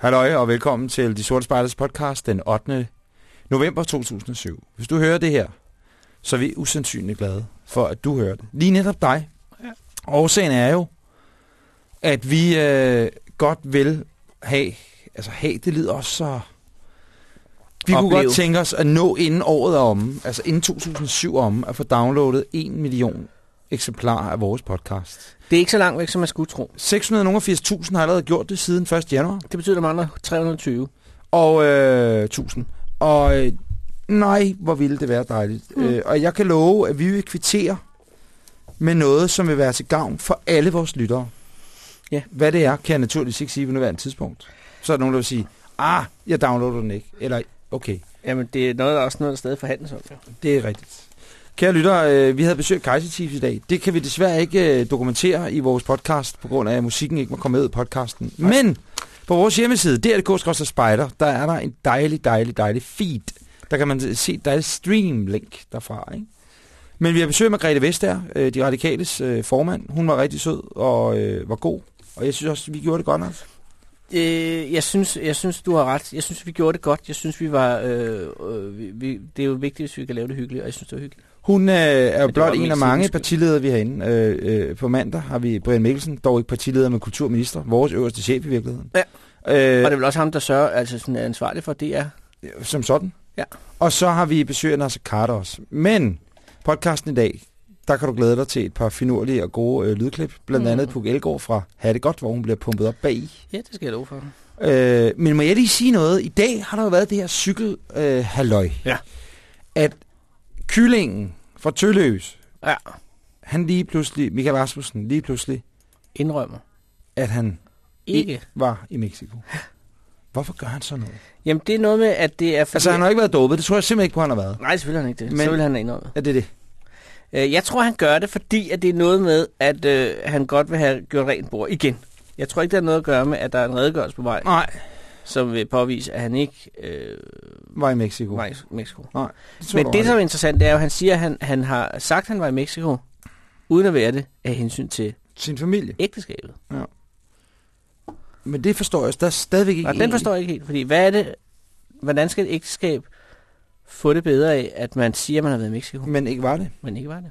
Halløj og velkommen til De Sorte Spejders podcast den 8. november 2007. Hvis du hører det her, så er vi usandsynligt glade for, at du hører det. Lige netop dig. Ja. Årsagen er jo, at vi øh, godt vil have, altså have, det lyder også så... Vi kunne Opleve. godt tænke os at nå inden året er om, altså inden 2007 om, at få downloadet 1 million eksemplarer af vores podcast. Det er ikke så langt væk, som man skulle tro. 680.000 har allerede gjort det siden 1. januar. Det betyder, at der mangler 320. Og øh, 1000. Og øh, nej, hvor ville det være dejligt. Mm. Øh, og jeg kan love, at vi vil kvittere med noget, som vil være til gavn for alle vores lyttere. Ja. Hvad det er, kan jeg naturligvis ikke sige på nuværende tidspunkt. Så er der nogen, der vil sige, ah, jeg downloader den ikke. Eller, okay, Jamen, det er noget, der er også noget, der stadig forhandles om. Ja. det er rigtigt. Kære lyttere, øh, vi havde besøgt Kaiser Chiefs i dag. Det kan vi desværre ikke øh, dokumentere i vores podcast, på grund af, at musikken ikke må komme med i podcasten. Nej. Men på vores hjemmeside, drdk Spider, der er der en dejlig, dejlig, dejlig feed. Der kan man se, der er et stream-link derfra. Ikke? Men vi har besøg med Grete Vestager, øh, de radikales øh, formand. Hun var rigtig sød og øh, var god. Og jeg synes også, vi gjorde det godt nok. Øh, jeg, synes, jeg synes, du har ret. Jeg synes, vi gjorde det godt. Jeg synes, vi var... Øh, øh, vi, vi, det er jo vigtigt, hvis vi kan lave det hyggeligt, og jeg synes, det var hyggeligt. Hun øh, er jo blot en af mange skyld. partiledere, vi har inde. Øh, øh, på mandag har vi Brian Mikkelsen, dog ikke partileder, men kulturminister. Vores øverste chef i virkeligheden. Ja. Øh, Og det er vel også ham, der sørger, altså sådan er ansvarlig for DR. Som sådan. Ja. Og så har vi besøg af Nasser Carter også. Men podcasten i dag, der kan du glæde dig til et par finurlige og gode øh, lydklip. Blandt Mm. andet Puk Elgård fra Ha' det godt, hvor hun bliver pumpet op bag. Ja, det skal jeg love for. Øh, men må jeg lige sige noget? I dag har der jo været det her cykel øh, halløj. Ja. At kyllingen fra Tølløs, Ja, han lige pludselig, Michael Rasmussen, lige pludselig, indrømmer. at han Ikke. var i Mexico. Hvorfor gør han sådan noget? Jamen, det er noget med, at det er... Fordi... Altså, han har ikke været dopet. Det tror jeg simpelthen ikke på, han har været. Nej, selvfølgelig har han ikke det. Men- Men... Så vil han indrømme. Er det det? Øh, Jeg tror, han gør det, fordi at det er noget med, at øh, han godt vil have gjort rent bord igen. Jeg tror ikke, det har noget at gøre med, at der er en redegørelse på vej, Nej. Som vil påvise, at han ikke øh, Var i Mexico. var i Mexico. Nej. Det Men det, som er interessant, det er jo, at han siger, at han, han har sagt, at han var i Mexico, uden at være det, af hensyn til Sin familie. ægteskabet. Men det forstår jeg der er stadigvæk ikke. Og den forstår jeg ikke helt, fordi hvad er det, hvordan skal et ægteskab få det bedre af, at man siger, at man har været i Mexico, Men ikke var det. men ikke var det?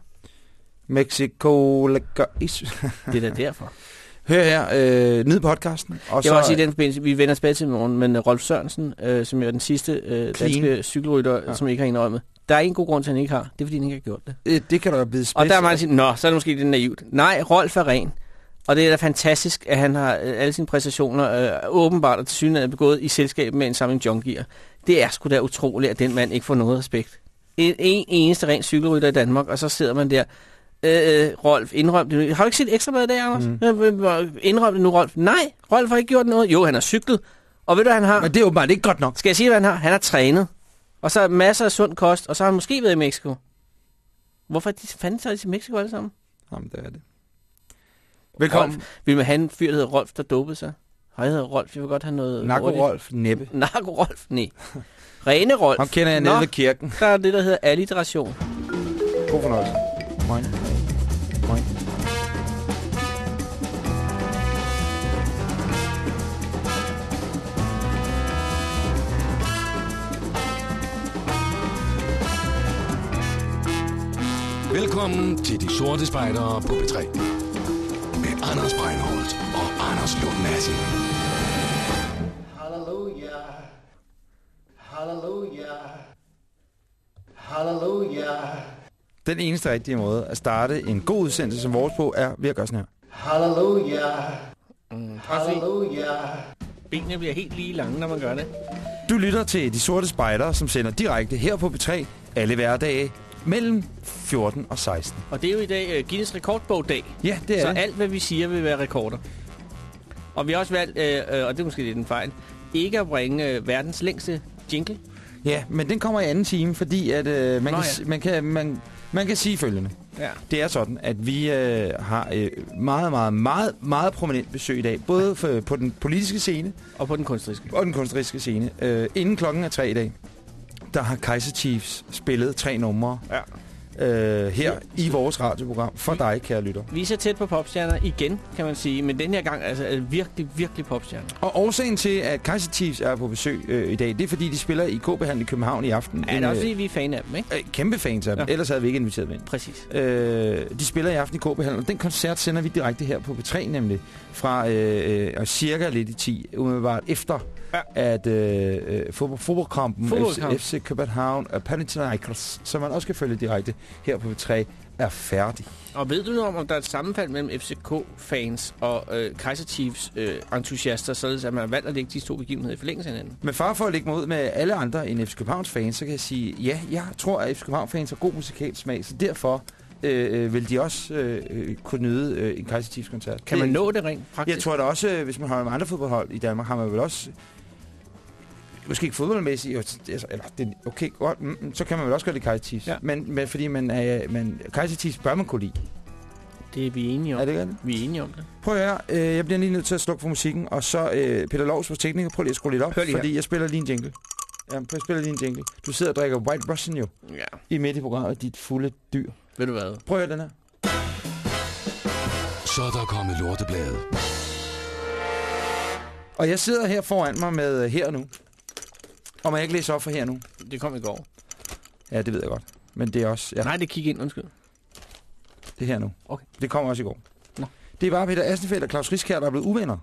Mexico lækker is. Det er da derfor. Hør her, øh, nyd podcasten. Og Jeg vil også sige i den forbindelse, vi vender tilbage til i morgen, men Rolf Sørensen, øh, som jo er den sidste øh, danske cykelrytter, Ja. som ikke har indrømmet, der er en god grund til, at han ikke har. Det er, fordi han ikke har gjort det. øh, det kan der blive spids. Og der er mange, der siger, nå, så er det måske lidt naivt. Nej, Rolf er ren. Og det er da fantastisk, at han har øh, alle sine præstationer øh, åbenbart og til synligheden begået i selskab med en samling junkier. Det er sgu da utroligt, at den mand ikke får noget respekt. En, en eneste ren cykelrytter i Danmark, og så sidder man der. Øh, Rolf, indrøm det nu. Har du ikke set ekstra i dag, Anders? Mm. Mm. Indrøm det nu, Rolf. Nej, Rolf har ikke gjort noget. Jo, han har cyklet. Og ved du, hvad han har? Men det er åbenbart ikke godt nok. Skal jeg sige, hvad han har? Han har trænet. Og så masser af sund kost, og så har han måske været i Mexico. Hvorfor de fanden taget til Mexico alle sammen? Jamen, det er det. Velkommen. Rolf. Vil man have en fyr, der hedder Rolf, der dopede sig? Hej, jeg hedder Rolf. Jeg vil godt have noget... Narko. Rolf Neppe. Narko Rolf, nej. Rene Rolf. Ham kender jeg nede ved kirken. Der er det, der hedder alliteration. God fornøjelse. Moin. Moin. Velkommen til De Sorte Spejdere på B3. Med Anders Breinholt og Anders Lund Madsen. Den eneste rigtige måde at starte en god udsendelse som vores på, er ved at gøre sådan her. Hallelujah. Mm, Hallelujah. Benene bliver helt lige lange, når man gør det. Du lytter til De Sorte Spejdere, som sender direkte her på B3 alle hverdage mellem 14 og 16. Og det er jo i dag uh, Guinness rekordbogdag. Ja, det er Så det. alt, hvad vi siger, vil være rekorder. Og vi har også valgt, øh, øh, og det er måske lidt en fejl, ikke at bringe øh, verdens længste jingle. Ja, men den kommer i anden time, fordi at, øh, man, Nå kan, ja. man, kan, man, man kan sige følgende. Ja. Det er sådan, at vi øh, har øh, meget, meget, meget, meget prominent besøg i dag. Både for, på den politiske scene Og på den kunstneriske. og den kunstneriske scene. Øh, inden klokken er tre i dag, der har Kaiser Chiefs spillet tre numre. Ja. Øh, her i vores radioprogram for dig, kære lytter. Vi er så tæt på popstjerner igen, kan man sige. Men den her gang altså, er virkelig, virkelig popstjerner. Og årsagen til, at Kaiser Chiefs er på besøg øh, i dag, det er fordi, de spiller i KB-handel i København i aften. Ja, det er også øh, fordi, vi er fan af dem, ikke? øh, kæmpe fans af dem, Ja. ellers havde vi ikke inviteret dem ind. Præcis. Øh, de spiller i aften i KB-handel, og den koncert sender vi direkte her på P3 nemlig, fra øh, øh, cirka lidt i 10, umiddelbart efter, Ja. at øh, øh, fodbold, fodboldkampen Fodboldkamp. FC, FC København og Panathinaikos, som man også kan følge direkte her på P3, er færdig. Og ved du noget om, om der er et sammenfald mellem FCK-fans og øh, Kaiser Chiefs øh, entusiaster, således at man har valgt at lægge de to begivenheder i forlængelse af hinanden? Men far for at lægge mod med alle andre end FC Københavns fans, så kan jeg sige, ja, jeg tror, at FC Københavns fans har god musikalsk smag, så derfor øh, øh, vil de også øh, øh, kunne nyde øh, en Kaiser Chiefs koncert. Kan man nå det rent praktisk? Jeg tror da også, hvis man holder med andre fodboldhold i Danmark, har man vel også... Måske ikke fodboldmæssigt, jo, altså, eller, det, okay, godt, mm, mm, så kan man vel også gøre det Kaiser Chiefs. Ja. Men, men fordi man er, man, Kaiser Chiefs bør man kunne lide. Det er vi enige om. Er det ikke det? Vi er enige om det. Prøv at høre, øh, jeg bliver lige nødt til at slukke for musikken, og så øh, Peter Lovs vores tekniker, prøv lige at skrue lidt op, fordi jeg spiller lige en jingle. Ja, prøv at spille lige en jingle. Du sidder og drikker White Russian jo, Ja. i midt i programmet, dit fulde dyr. Ved du hvad? Prøv at høre den her. Så er der kommet lorteblade. Og jeg sidder her foran mig med øh, her og nu. Og må jeg ikke læse op for her nu? Det kom i går. Ja, det ved jeg godt. Men det er også... Ja. Nej, det kig ind, undskyld. Det her nu. Okay. Det kommer også i går. Nå. Det er bare Peter Assenfeldt og Claus Riskær, der er blevet uvenner.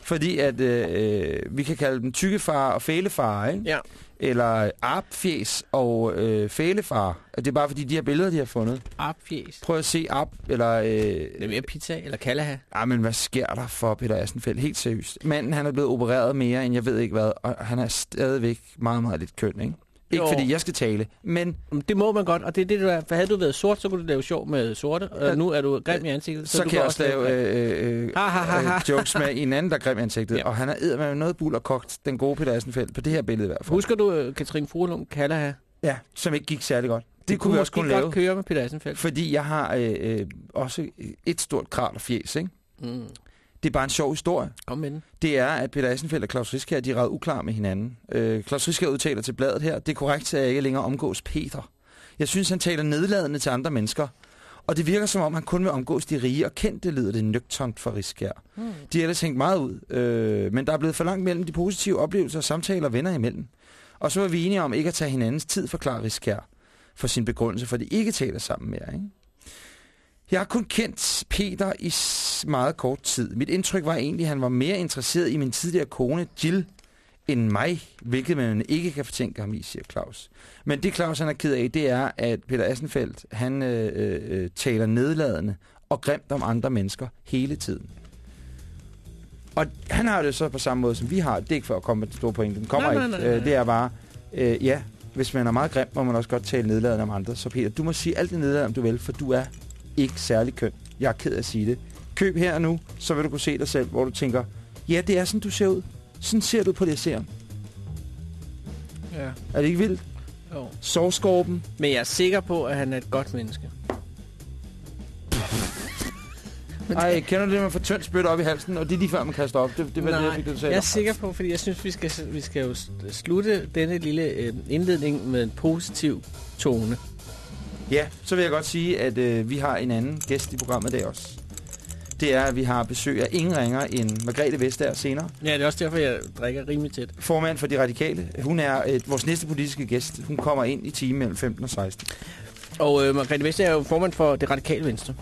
Fordi at øh, øh, vi kan kalde dem tykkefar og fælefar, ikke? Ja. Eller arpfjes og øh, fælefar. Det er bare fordi, de her billeder, de har fundet. Arpfjes. Prøv at se arp, eller... Øh, Det er mere pizza eller kalaha. ah, men hvad sker der for Peter Assenfeldt? Helt seriøst. Manden, han er blevet opereret mere, end jeg ved ikke hvad. Og han er stadigvæk meget, meget lidt køn, ikke? Ikke Jo. fordi jeg skal tale, men Det må man godt, og det er det, du er. For havde du været sort, så kunne du lave sjov med sorte, og Ja. nu er du grim i ansigtet. så, så du kan jeg også lave øh, øh, Ha, ha, ha, ha. øh, jokes med en anden, der er grim i ansigtet. Ja. Og han er med noget bul og kogt, den gode Peter Assenfeldt, på det her billede i hvert fald. Husker du Katrine Furlund Kalaha? Ja, som ikke gik særlig godt. Det, det kunne vi også kunne lave, godt køre med Peter Assenfeldt. fordi jeg har øh, øh, også et stort krat og fjes, ikke? Mm. Det er bare en sjov historie. Kom med den. Det er, at Peter Assenfeldt og Claus Riskær, de er ret uklar med hinanden. Øh, Claus Riskær udtaler til bladet her, det er korrekt, at jeg ikke længere omgås Peter. Jeg synes, han taler nedladende til andre mennesker. Og det virker som om, han kun vil omgås de rige og kendte, lyder det nøgternt for Riskær. Mm. De er ellers hængt meget ud, øh, men der er blevet for langt mellem de positive oplevelser og samtaler venner imellem. Og så var vi enige om ikke at tage hinandens tid, forklarer Riskær for sin begrundelse, for de ikke taler sammen mere. Ikke? Jeg har kun kendt Peter i meget kort tid. Mit indtryk var egentlig, at han var mere interesseret i min tidligere kone, Jill, end mig, hvilket man ikke kan fortænke ham i, siger Claus. Men det Claus han er ked af, det er, at Peter Assenfeldt, han øh, øh, taler nedladende og grimt om andre mennesker hele tiden. Og han har det så på samme måde, som vi har. Det er ikke for at komme med den store pointe. Den kommer Nej, ikke. nej, nej, nej. Øh, Det er bare, øh, ja, hvis man er meget grim, må man også godt tale nedladende om andre. Så Peter, du må sige alt det nedladende, om du vil, for du er ikke særlig køn. Jeg er ked af at sige det. Køb her og nu, så vil du kunne se dig selv, hvor du tænker, ja, det er sådan, du ser ud. Sådan ser du på det, jeg ser. Ja. Er det ikke vildt? Jo. Sovskorpen. Men jeg er sikker på, at han er et godt menneske. Ej, kender du det, man får tyndt spyt op i halsen, og det er lige før, man kaster op. Det, det var det, jeg fik det, jeg er sikker på, fordi jeg synes, vi skal, vi skal jo slutte denne lille øh, indledning med en positiv tone. Ja, så vil jeg godt sige, at øh, vi har en anden gæst i programmet i dag også. Det er, at vi har besøg af ingen ringer end Margrethe Vestager senere. Ja, det er også derfor, jeg drikker rimelig tæt. Formand for De Radikale. Hun er øh, vores næste politiske gæst. Hun kommer ind i time mellem 15 og 16. Og øh, Margrethe Vestager er jo formand for det radikale venstre.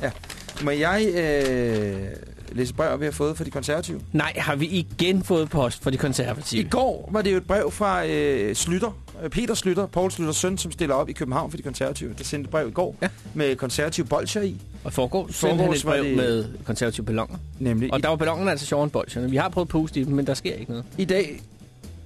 Må jeg øh, læse brev, vi har fået fra de konservative? Nej, har vi igen fået post for de konservative? I går var det jo et brev fra øh, Slytter. Øh, Peter Slytter, Poul Slytters søn, som stiller op i København for de konservative. Der sendte et brev i går Ja. med konservative bolcher i. Og foregår sendte han et brev det- med konservative ballonger. Nemlig Og i, der var ballongerne altså sjovere end bolsjerne. Vi har prøvet at puste i dem, men der sker ikke noget. i dag...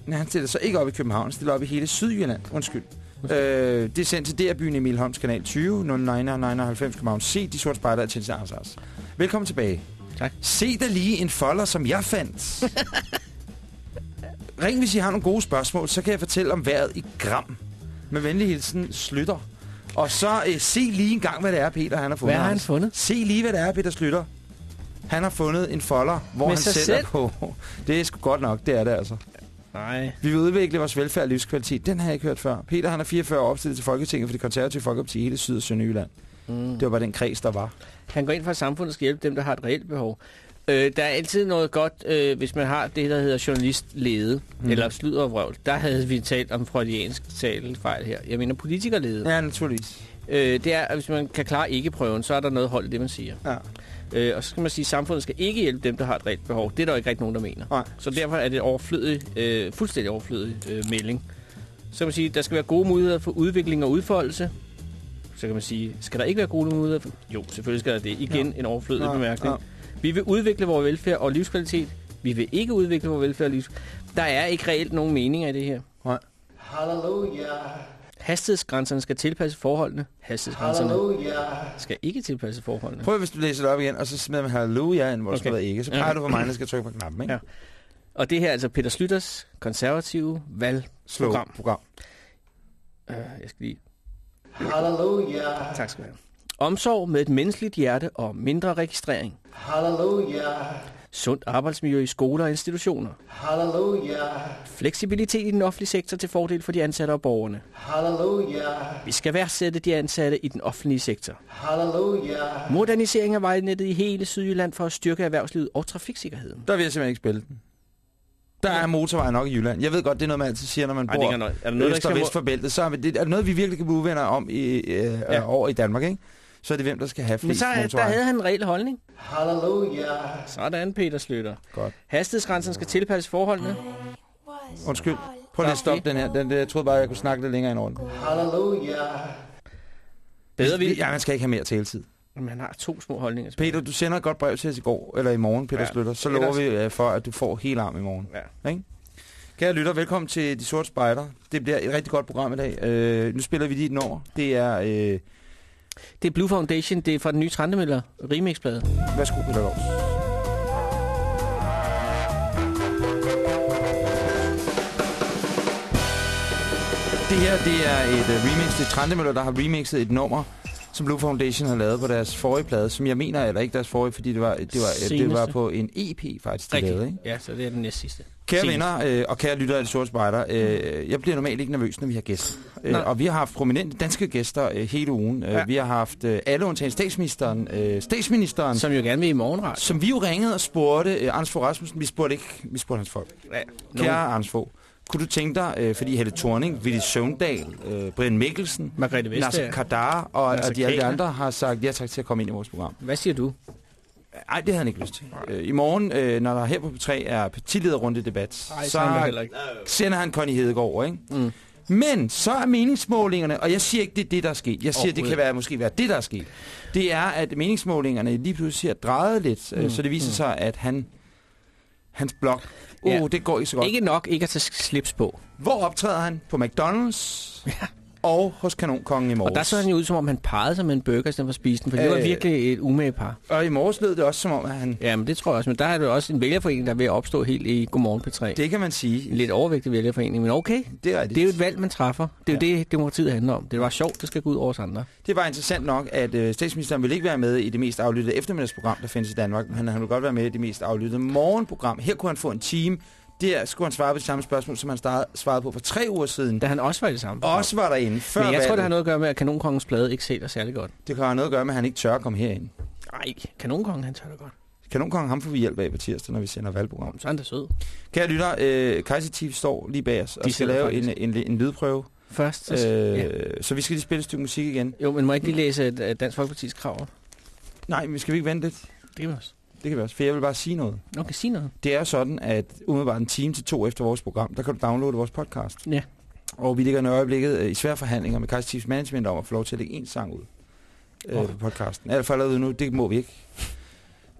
Nej, han stiller sig ikke op i København, han stiller op i hele Sydjylland. Undskyld. Øh, det er sendt til DR-byen Emil Holms kanal 20, 0999 København C, de sorte spejder af Tjens Arsars. Velkommen tilbage. Tak. Se da lige en folder, som jeg fandt. Ring, hvis I har nogle gode spørgsmål, så kan jeg fortælle om vejret i gram. Med venlig hilsen, Slytter. Og så øh, se lige en gang, hvad det er, Peter han har fundet. Hvad har han fundet? Se lige, hvad det er, Peter Slytter. Han har fundet en folder, hvor Med han sig selv er selv? på. Det er sgu godt nok, det er det altså. Nej. Vi vil udvikle vores velfærd og livskvalitet. Den har jeg ikke hørt før. Peter han er 44 år opstillet til Folketinget for det konservative Folkeparti i hele Syd- og Sønderjylland. Mm. Det var bare den kreds, der var. Han går ind for, at samfundet skal hjælpe dem, der har et reelt behov. Øh, der er altid noget godt, øh, hvis man har det, der hedder journalistlede, Mm. eller sludder og vrøvl. Der havde vi talt om freudiansk talefejl her. Jeg mener politikerlede. Ja, naturligvis. Øh, det er, at hvis man kan klare ikke-prøven, så er der noget hold i det, man siger. Ja. Øh, og så skal man sige, at samfundet skal ikke hjælpe dem, der har et reelt behov. Det er der jo ikke rigtig nogen, der mener. Nej. Så derfor er det overflødig, øh, fuldstændig overflødig øh, melding. Så kan man sige, at der skal være gode muligheder for udvikling og udfoldelse. Så kan man sige, skal der ikke være gode muligheder. Jo, selvfølgelig skal der det. Igen ja. en overflødig Ja, bemærkning. ja. Vi vil udvikle vores velfærd og livskvalitet. Vi vil ikke udvikle vores velfærd og livskvalitet. Der er ikke reelt nogen meninger i det her. Nej. Hallelujah. Hastighedsgrænserne skal tilpasse forholdene. Hastighedsgrænserne Hallelujah. skal ikke tilpasse forholdene. Prøv hvis du læser det op igen, og så smider man halleluja ind, hvor der Okay. skal være ikke. Så Ja. peger du på mig, der skal trykke på knappen, ikke? Ja. Og det her er altså Peter Slytters konservative valg. Slå Program. program. Uh, jeg skal lige... Hallelujah. Tak skal du have. Omsorg med et menneskeligt hjerte og mindre registrering. Hallelujah. Sundt arbejdsmiljø i skoler og institutioner. Hallelujah. Fleksibilitet i den offentlige sektor til fordel for de ansatte og borgerne. Hallelujah. Vi skal værdsætte de ansatte i den offentlige sektor. Hallelujah. Modernisering af vejnettet i hele Sydjylland for at styrke erhvervslivet og trafiksikkerheden. Der vil jeg simpelthen ikke spille den. Der er motorvej nok i Jylland. Jeg ved godt, det er noget, man altid siger, når man Ej, bor. Er der noget, der øst og vest skal... for bæltet. Så er det, er det noget, vi virkelig kan blive uvenner om i, øh, Ja. ja. over i Danmark, ikke? Så er det hvem, der skal have Men flest så er- der havde han en reel holdning. Hallelujah. Sådan, Peter Slytter. Godt. Hastighedsgrænsen skal tilpasse forholdene. Undskyld. Prøv lige at stoppe den her. Den, den, jeg troede bare, jeg kunne snakke lidt længere ind over den. Hallelujah. Bedre vi... Ja, man skal ikke have mere taletid. Men han har to små holdninger. Peter, du sender et godt brev til os i går, eller i morgen, Peter Ja. Slytter. Så lover vi øh, for, at du får helt arm i morgen. Ja. Ikke? Kære lytter, velkommen til De Sorte Spejder. Det bliver et rigtig godt program i dag. Øh, nu spiller vi lige et nummer. Det er... Øh, Det er Blue Foundation, det er fra den nye Trandemøller remixplade. værsgo, Peter Lovs. Det her, det er et uh, remix. Det er Trandemøller, der har remixet et nummer, som Blue Foundation har lavet på deres forrige plade, som jeg mener, eller ikke deres forrige, fordi det var, det var, det Seneste. var på en EP faktisk, de lavede, ikke? Ja, så det er den næste sidste. Kære Senest. venner øh, og kære lyttere af Det Sorte Spejder, øh, jeg bliver normalt ikke nervøs, når vi har gæster. Øh, og vi har haft prominente danske gæster øh, hele ugen. Øh, Ja. Vi har haft øh, alle undtagen statsministeren, øh, statsministeren, som, Som jo gerne vil i morgenret. som vi jo ringede og spurgte, øh, Anders Fogh Rasmussen, vi spurgte ikke, vi spurgte hans folk. Ja, Kære Anders Fogh, kunne du tænke dig, øh, fordi Helle Thorning, Willy Søvndal, øh, Brian Mikkelsen, Margrethe Nasser Vestager. Kadar og, Nasser og de alle andre har sagt ja tak til at komme ind i vores program. Hvad siger du? Nej, det havde han ikke lyst til. Øh, I morgen, øh, når der her på P3 er partilederrunde debat, Ej, så han sender han Connie Hedegaard ikke? Mm. Men så er meningsmålingerne, og jeg siger ikke, det er det, der er sket. Jeg siger, det kan være, måske være det, der er sket. Det er, at meningsmålingerne lige pludselig har drejet lidt, mm. Mm. så det viser Mm. sig, at han, hans blog, uh, Ja. det går ikke så godt. Ikke nok ikke at tage slips på. Hvor optræder han? På McDonald's og hos Kanonkongen i morges. Og der så han jo ud, som om han parrede sig med en burger, i stedet for at spise den, for det var Øh. virkelig et umage par. og i morges lød det også som om, at han... Ja, men det tror jeg også. Men der er det også en vælgerforening, der er ved at opstå helt i Godmorgen P3. Det kan man sige. En lidt overvægtig vælgerforening, men okay. Det er, rigtigt. Det er jo et valg, man træffer. Det er jo det, demokratiet handler om. Det var sjovt, det skal gå ud over os andre. Det var interessant nok, at øh, statsministeren vil ikke være med i det mest aflyttede eftermiddagsprogram, der findes i Danmark, men han vil godt være med i det mest aflyttede morgenprogram. Her kunne han få en time. Der skulle han svare på de samme spørgsmål, som han startede, svarede på for tre uger siden. Da han også var i det samme. Også var derinde før men jeg tror, valget. det har noget at gøre med, at Kanonkongens plade ikke sælger særlig godt. Det kan have noget at gøre med, at han ikke tør at komme herind. Nej, Kanonkongen, han tør det godt. Kanonkongen, ham får vi hjælp af på tirsdag, når vi sender valgprogram. Så er han da sød. Kære lytter, øh, Kaiser Chief står lige bag os og De skal lave en, faktisk. en, en, lydprøve. Først, Øh, så, ja. Så vi skal lige spille et stykke musik igen. Jo, men må jeg ikke lige læse Dansk Folkeparti's krav? Nej, men skal vi ikke vente lidt? Det kan vi også. Det kan vi også, for jeg vil bare sige noget. Okay, sig noget. Det er sådan, at umiddelbart en time til to efter vores program, der kan du downloade vores podcast. Ja. Og vi ligger i øjeblikket øh, i svære forhandlinger med Kaiser Chiefs Management om at få lov til at lægge en sang ud øh, Åh. på podcasten. Det for allerede nu? Det må vi ikke.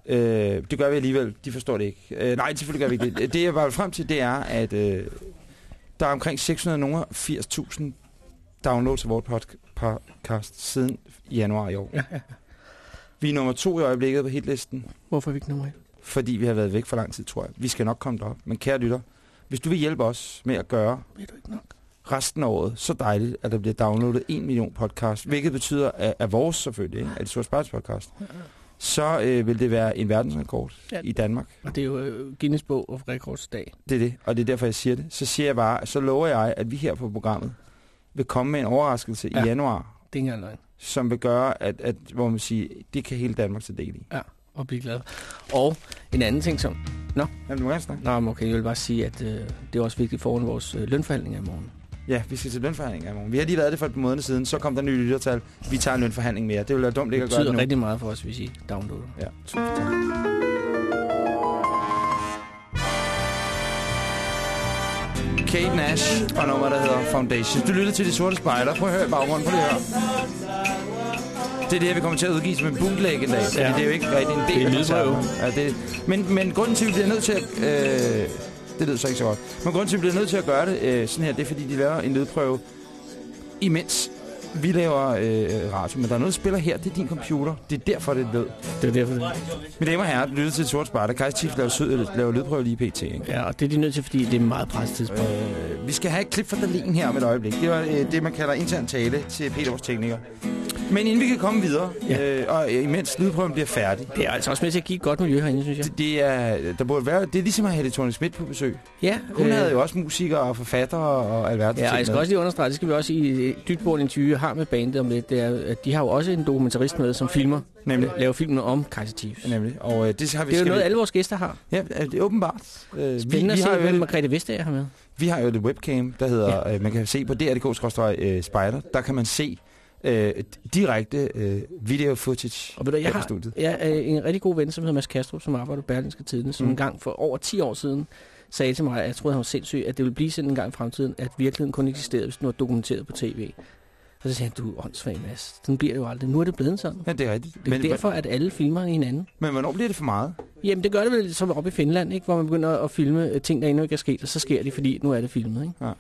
Øh, det gør vi alligevel. De forstår det ikke. Øh, nej, selvfølgelig gør vi ikke det. Det jeg bare vil frem til, det er, at øh, der er omkring 680.000 downloads af vores pod- podcast siden januar i år. Ja, ja. Vi er nummer to i øjeblikket på hitlisten. Hvorfor er vi ikke nummer et? fordi vi har været væk for lang tid, tror jeg. Vi skal nok komme derop. Men kære lytter, hvis du vil hjælpe os med at gøre Ved du ikke nok? resten af året så dejligt, at der bliver downloadet en million podcast, hvilket betyder, at, at vores selvfølgelig, ikke? at det Spejls podcast, så øh, vil det være en verdensrekord Ja. i Danmark. Og det er jo øh, Guinness Bog of Records dag. Det er det, og det er derfor, jeg siger det. Så siger jeg bare, så lover jeg, at vi her på programmet vil komme med en overraskelse. Ja. i januar, Det er ikke løgn. som vil gøre, at, at hvor man siger, det kan hele Danmark til del i. Ja, og blive glad. Og en anden ting som... Jamen, du må gerne snakke. Nå, men okay, jeg vil bare sige, at øh, det er også vigtigt foran vores øh, lønforhandlinger i morgen. Ja, vi skal til lønforhandlinger i morgen. Vi har lige været det for et par måneder siden, så kom der nye lyttertal. Vi tager en lønforhandling mere. Det vil være dumt ikke Det at gøre det betyder nu. rigtig meget for os, hvis I downloader. Ja, tusind tak. Kate Nash og nummer, der hedder Foundation. Du lytter til De Sorte Spejder. Prøv at høre i baggrunden. Prøv lige at høre. Det er det her, vi kommer til at udgive som en bootleg en dag. Ja. Det er jo ikke rigtig en del Det er af. Ja, det, men, men grunden til, at vi bliver nødt til at... Øh, det lyder så ikke så godt. Men grunden til, at vi bliver nødt til at gøre det øh, sådan her, det er, fordi de laver en lydprøve, imens vi laver øh, radio. Men der er noget, der spiller her. Det er din computer. Det er derfor, det lød. Det er derfor, det Mine damer og herrer, lytter til Sort Spejder. Kajs Chief laver, sød, laver lydprøve lige pt. Ikke? Ja, og det er de nødt til, fordi det er meget presset tidspunkt. Øh, vi skal have et klip fra Dalin her om et øjeblik. Det var øh, det, man kalder intern tale til Peter, vores tekniker. Men inden vi kan komme videre, Ja. øh, og imens lydprøven bliver færdig, Det er altså også med til at give et godt miljø herinde, synes jeg. det, det er, der burde være, det er ligesom at have Thorne Schmidt på besøg. Ja, Hun øh, havde jo også musikere og forfattere og alverdens Ja, og jeg skal med. også lige understrege, det skal vi også i et dybtbordet interview, har med bandet om lidt, det er, at de har jo også en dokumentarist med, som filmer, Nemlig. laver filmene om Kaiser Chiefs. Nemlig. Og øh, det har vi Det er jo noget, vi- alle vores gæster har. Ja, øh, det er åbenbart. Øh, Spændende vi, at har se, hvem jo, Margrethe Vestager har med. vi har jo et webcam, der hedder, ja. øh, man kan se på dr.dk-spider, der kan man se øh, direkte øh, video footage Og ved du, jeg har studiet. jeg er en rigtig god ven, som hedder Mads Kastrup, som arbejder på Berlingske Tidene, som Mm. en gang for over 10 år siden sagde til mig, at jeg troede, han var sindssyg, at det ville blive sådan en gang i fremtiden, at virkeligheden kun eksisterede, hvis den var dokumenteret på tv. Og så sagde han, du er åndssvag, Mads. Den bliver det jo aldrig. Nu er det blevet sådan. Ja, det er rigtigt. Det er men, derfor, at alle filmer hinanden. men hvornår bliver det for meget? Jamen, det gør det vel som oppe i Finland, ikke? hvor man begynder at filme øh, ting, der endnu ikke er sket, og så sker det, fordi nu er det filmet. Ikke?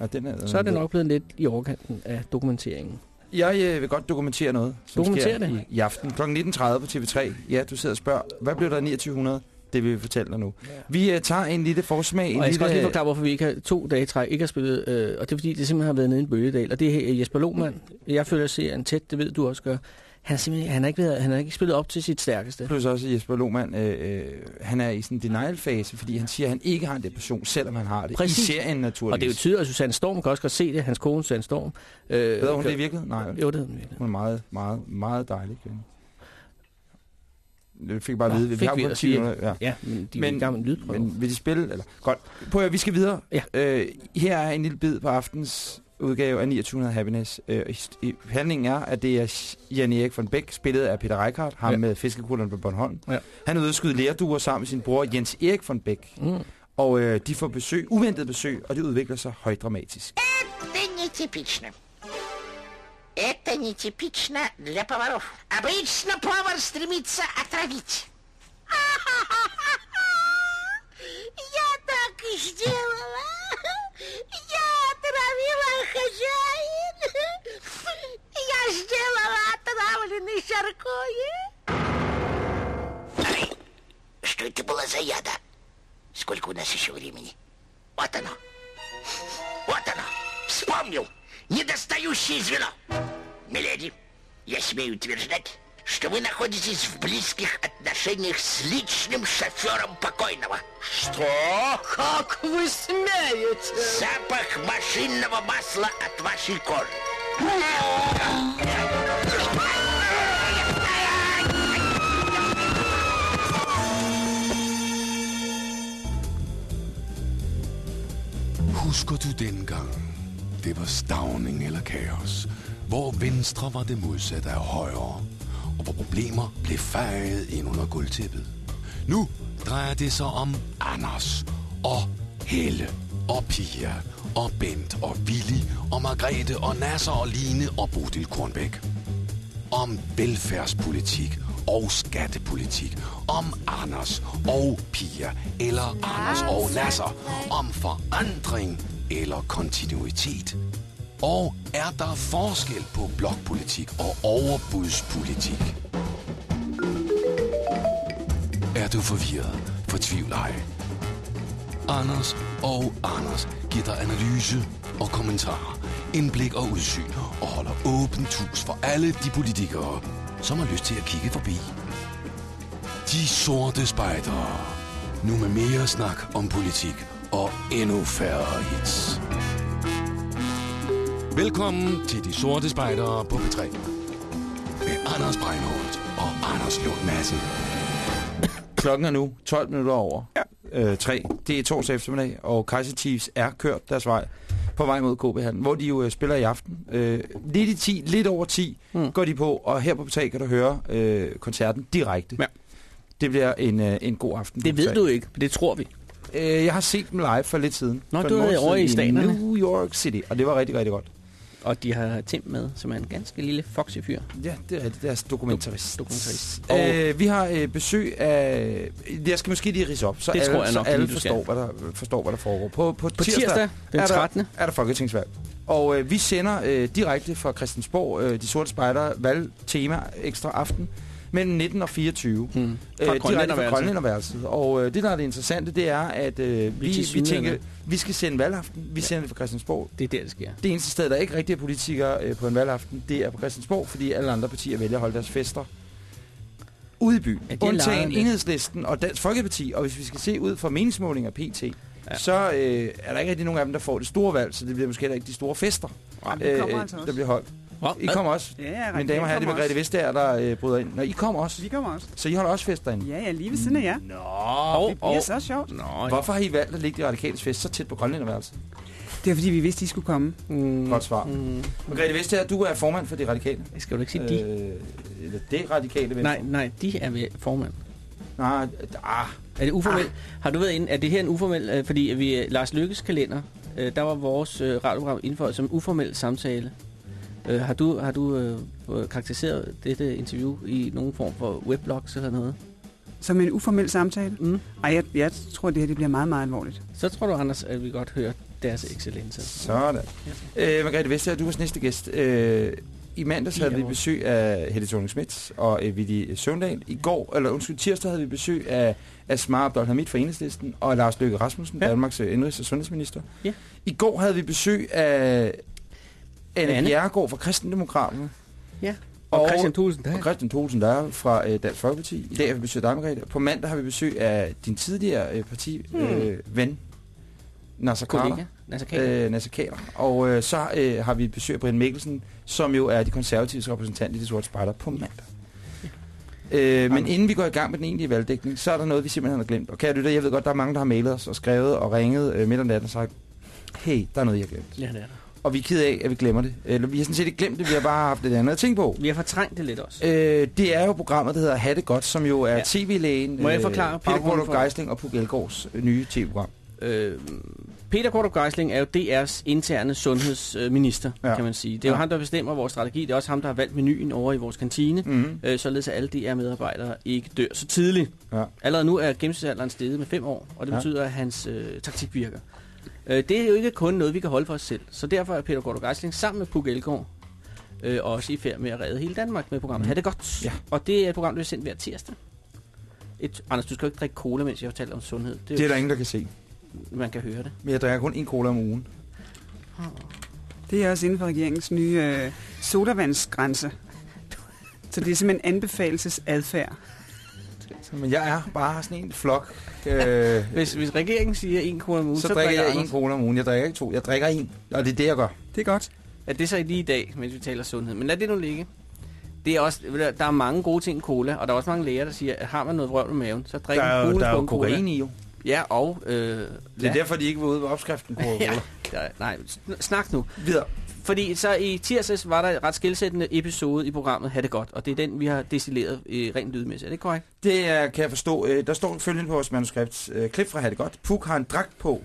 Ja, den er, Så er det nok blevet lidt i overkanten af dokumenteringen. Jeg øh, vil godt dokumentere noget, som Dokumentere sker det? I, i aften. Kl. 19.30 på TV3. Ja, du sidder og spørger, hvad blev der af 2900? Det vil vi fortælle dig nu. Ja. Vi øh, tager en lille forsmag. En Og jeg skal også lige lille, forklare, hvorfor vi ikke har to dage træk ikke har spillet. Øh, og det er fordi, det simpelthen har været nede i en bølgedal. Og det er øh, Jesper Lohmann. Jeg følger serien tæt, det ved du også gør. Han simpelthen han har ikke, været, han har ikke spillet op til sit stærkeste. Plus også Jesper Lohmann, øh, øh, han er i sådan en denial-fase, fordi han siger, at han ikke har en depression, selvom han har det. Præcis. I serien naturligvis. Og det betyder, at Susanne Storm kan også godt se det. Hans kone Susanne Storm. Øh, Ved hun det i virkeligheden? Nej. Jo, det hun virkelig. Hun er meget, meget, meget dejlig kvinde. Det fik bare Nå, at vide, vi har kun 10 minutter. Ja. ja, men de men, er i gang med en lydprøve. Men vil de spille? Eller? Godt. Prøv at vi skal videre. Ja. Øh, her er en lille bid på aftens udgave af 2900 Happiness. Øh, handlingen er, at det er Jan Erik von Bæk, spillet af Peter Reichardt, ham ja. med fiskekullerne på Bornholm. Ja. Han er ude at skyde lærduer sammen med sin bror Jens Erik von Bæk. Mm. Og øh, de får besøg, uventet besøg, og det udvikler sig højdramatisk. Et til pitsene. Это нетипично для поваров. Обычно повар стремится отравить. Я так и сделала. Я отравила хозяин. Я сделала отравленный жаркое. Что это было за яда? Сколько у нас еще времени? Вот оно. Вот оно. Вспомнил. Недостающее звено. Миледи, я смею утверждать, что вы находитесь в близких отношениях с личным шофером покойного. Что? Как вы смеете? Запах машинного масла от вашей кожи. Husker du dengang? Det var stavning eller kaos. Hvor venstre var det modsatte af højre. Og hvor problemer blev fejet ind under gulvtæppet. Nu drejer det sig om Anders og Helle og Pia og Bent og Willy og Margrethe og Nasser og Line og Bodil Kornbæk. Om velfærdspolitik og skattepolitik. Om Anders og Pia eller Anders og Nasser. Om forandring eller kontinuitet. Og er der forskel på blokpolitik og overbudspolitik? Er du forvirret? Fortvivl ej. Anders og Anders giver dig analyse og kommentarer, indblik og udsyn og holder åbent hus for alle de politikere, som har lyst til at kigge forbi. De sorte spejdere. Nu med mere snak om politik og endnu færre hits. Velkommen til De Sorte Spejdere på P3. Med Anders Breinholt og Anders Lund Madsen. Klokken er nu 12 minutter over ja. øh, 3. Det er torsdag eftermiddag, og Kaiser Chiefs er kørt deres vej på vej mod KB Hallen, hvor de jo øh, spiller i aften. Øh, lidt i 10, lidt over 10 mm. går de på, og her på P3 kan du høre øh, koncerten direkte. Ja. Det bliver en, øh, en god aften. Det ved P3. du ikke, men det tror vi. Øh, jeg har set dem live for lidt siden. Nå, For du er ovre siden i staterne. New York City, og det var rigtig, rigtig godt. Og de har Tim med, som er en ganske lille foxy fyr. Ja, det er. Deres dokumentarist. Dokumentarist. Øh, vi har øh, besøg af... Jeg skal måske lige rise op, så Det alle, tror jeg nok så alle forstår, hvad der, forstår, hvad der foregår. På, på, På tirsdag, den er 13. Der, er der folketingsvalg. Og øh, vi sender øh, direkte fra Christiansborg øh, De Sorte Spejdere valgtema ekstra aften mellem 19 og 24. Hmm. Øh, Fra fra Grønlænderværelset. Og øh, det, der er det interessante, det er, at øh, vi, vi tilsyneladende- tænker, vi skal sende valgaften. Vi sender det fra Christiansborg. Det er der, det sker. Det eneste sted, der ikke rigtig er politikere øh, på en valgaften, det er på Christiansborg, fordi alle andre partier vælger at holde deres fester ude i byen. Ja, Undtagen. Enhedslisten og Dansk Folkeparti. Og hvis vi skal se ud fra meningsmålinger PT, ja. Ja. så øh, er der ikke rigtig nogen af dem, der får det store valg, så det bliver måske heller ikke de store fester, Jamen, vi kommer altså der bliver holdt. Wow, I kommer også. Ja, ja, Mine damer og herrer, det er Margrethe. Vestager, der øh, bryder ind. Nå, I kommer også. Vi kommer også. Så I holder også fest derinde? Ja, ja, lige ved siden af jer. Nå, Det bliver så sjovt. Nå, Hvorfor har I valgt at lægge de radikale fest så tæt på Grønlænderværelset? Det er fordi, vi vidste, I skulle komme. Mm, Godt svar. Mm, Margrethe Vestager, du er formand for de radikale. skal du ikke sige de? Øh, eller det radikale venstre. Nej, nej, de er ved formand. Nej, ah, Er det uformelt? Har du været inde? Er det her en uformel? Øh, fordi vi Lars Lykkes kalender, øh, der var vores øh, radioprogram indført som uformel samtale. Øh, har du, har du øh, karakteriseret dette interview i nogen form for weblogs eller noget? Som en uformel samtale. Mm. Ej, jeg, jeg tror, det her det bliver meget, meget alvorligt. Så tror du, Anders, at vi godt hører deres excellence. sådan. Øh, Margrethe Vestager, du var næste gæst. Øh, I mandags havde Ja, vi besøg af Helle thorning Schmidt og øh, Vicky Søvndal. I går, eller undskyld, tirsdag havde vi besøg af Asmar Abdul Hamid fra Enhedslisten og Lars Løkke Rasmussen, ja. Ja. Danmarks øh, indrigs- og sundhedsminister. Ja. I går havde vi besøg af Anne. Bjerregaard fra Kristendemokraterne. Ja. Og, og Christian Thulsen, der Og Christian Thulsen, der er fra øh, Dansk Folkeparti. I dag har vi besøg af dig, Margrethe. På mandag har vi besøg af din tidligere øh, partiven, Hmm. øh, ven, Nasser kollega. Nasser Kager. Øh, Nasser Kader. Og øh, så øh, har vi besøg af Brian Mikkelsen, som jo er de konservatives repræsentant i det sorte spejder på mandag. Øh, men inden vi går i gang med den egentlige valgdækning, så er der noget, vi simpelthen har glemt. Og kære lytter, jeg ved godt, der er mange, der har mailet os og skrevet og ringet øh, midt om natten og sagt, hey, der er noget, jeg har glemt. Ja, det er der. Og vi er ked af, at vi glemmer det. Eller vi har sådan set ikke glemt det, vi har bare haft lidt andet at tænke på. Vi har fortrængt det lidt også. Øh, det er jo programmet, der hedder Ha' det godt, som jo er ja. Tv-lægen Må jeg forklare Peter baggrunden Kortrup for- Geisling og Puk Elgårds øh, nye tv-program. Øh, Peter Kortrup Geisling er jo DR's interne sundhedsminister, Ja. kan man sige. Det er jo Ja. ham, der bestemmer vores strategi. Det er også ham, der har valgt menuen over i vores kantine, Mm-hmm. øh, således at alle DR-medarbejdere ikke dør så tidligt. Ja. Allerede nu er gennemsnitsalderen steget med fem år, og det Ja. betyder, at hans øh, taktik virker. Øh, det er jo ikke kun noget, vi kan holde for os selv. Så derfor er Peter Kortrup Geisling sammen med Puk Elgård øh, også i færd med at redde hele Danmark med programmet. Mm. Ha' det godt. Ja. Og det er et program, der er sendt hver tirsdag. Et, Anders, du skal jo ikke drikke cola, mens jeg fortæller om sundhed. Det er, Det er der ingen, der kan se. man kan høre det. Men jeg drikker kun en cola om ugen. Det er også inden for regeringens nye øh, sodavandsgrænse. Så det er simpelthen anbefalesesadfærd. Så, men jeg er bare sådan en flok. Øh, Hvis, hvis regeringen siger en cola om ugen, så, så drikker jeg en Anders. cola om ugen. Jeg drikker ikke to. Jeg drikker en. Og det er det, jeg gør. Det er godt. Er det så lige i dag, mens vi taler sundhed? Men lad det nu ligge. Det er også, der er mange gode ting i cola, og der er også mange læger, der siger, at har man noget vrøvl i maven, så drik Der er, en jo, cola der er på jo kokain i jo. Ja, og... Øh, Det er ja. derfor, de ikke var ude på opskriften på ja, cola. nej, sn- snak nu. Videre. Fordi så i tirsdags var der et ret skilsættende episode i programmet Ha' det godt, og det er den, vi har destilleret øh, rent lydmæssigt. Er det korrekt? Det er, kan jeg forstå. Øh, der står følgende på vores manuskript. Øh, klip fra Ha' det godt. Puk har en dragt på,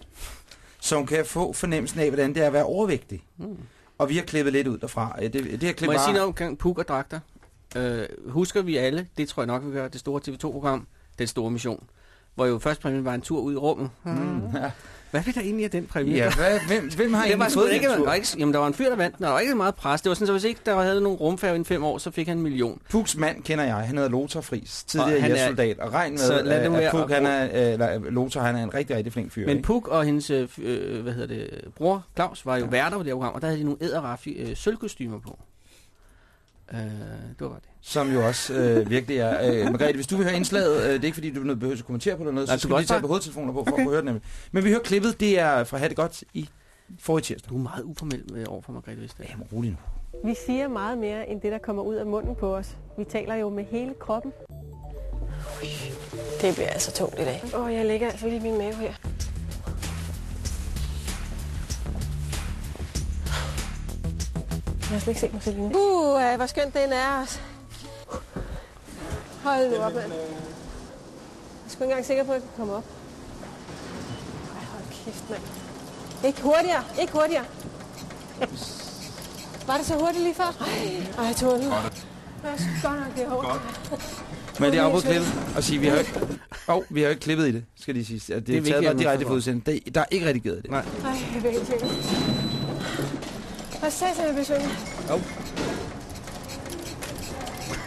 som kan få fornemmelsen af, hvordan det er at være overvægtig. Mm. Og vi har klippet lidt ud derfra. Øh, Det, det her klip Må jeg var... sige noget omkring puk og dragter? Øh, husker vi alle, det tror jeg nok, vi gør, det store TV2-program, Den Store Mission, hvor jo først præmien var en tur ud i rummet. Mm. Hvad vil der egentlig af den præmie? ja, hvad, hvem, hvem har det var fået ikke, der var ikke, jamen, der var en fyr, der vandt den, og der var ikke meget pres. Det var sådan, så hvis ikke der havde nogen rumfærge inden fem år, så fik han en million. Puks mand kender jeg. Han hedder Lothar Friis, tidligere er- jægersoldat. Og regn med, Så lad dem at være Puk, og han er, øh, eller, Lothar, han er en rigtig, rigtig flink fyr. Men? Puk og hendes øh, øh, hvad hedder det, bror Claus var jo Ja. værter på det her program, og der havde de nogle æderraffi øh, sølvkostymer på. Øh, det var det. Som jo også øh, virkelig er... Øh, Margrethe, hvis du vil høre indslaget, øh, det er ikke fordi, du nødt behøver at kommentere på det eller noget, Nej, så skal kan du lige tage på hovedtelefoner på for Okay. at kunne høre det nemlig. Men vi hører klippet, det er fra Ha' det godt i forrige tirsdag. Du er meget uformel med over for Margrethe Vestager. Jamen, rolig nu. Vi siger meget mere end det, der kommer ud af munden på os. Vi taler jo med hele kroppen. Det bliver altså tungt i dag. Åh, oh, jeg lægger altså lige min mave her. Jeg har slet ikke set mig selv endnu. Uh, hvor skønt den er os. Hold nu op, mand. Jeg er sgu ikke engang sikker på, at jeg kan komme op. Ej, hold kæft, mand. Ikke hurtigere, ikke hurtigere. Var det så hurtigt lige før? Ej, ej Tone. Jeg synes godt nok, det er hårdt. Men det er afbrudt klippet og sige, vi har jo ikke, oh, vi har jo ikke klippet i det, skal de sige. Ja, det, er det er taget bare direkte fra udsendelsen. Det- Der er ikke redigeret i det. Nej. Ej, jeg bliver helt sikker. Hvad sagde jeg, jeg besøger? Jo.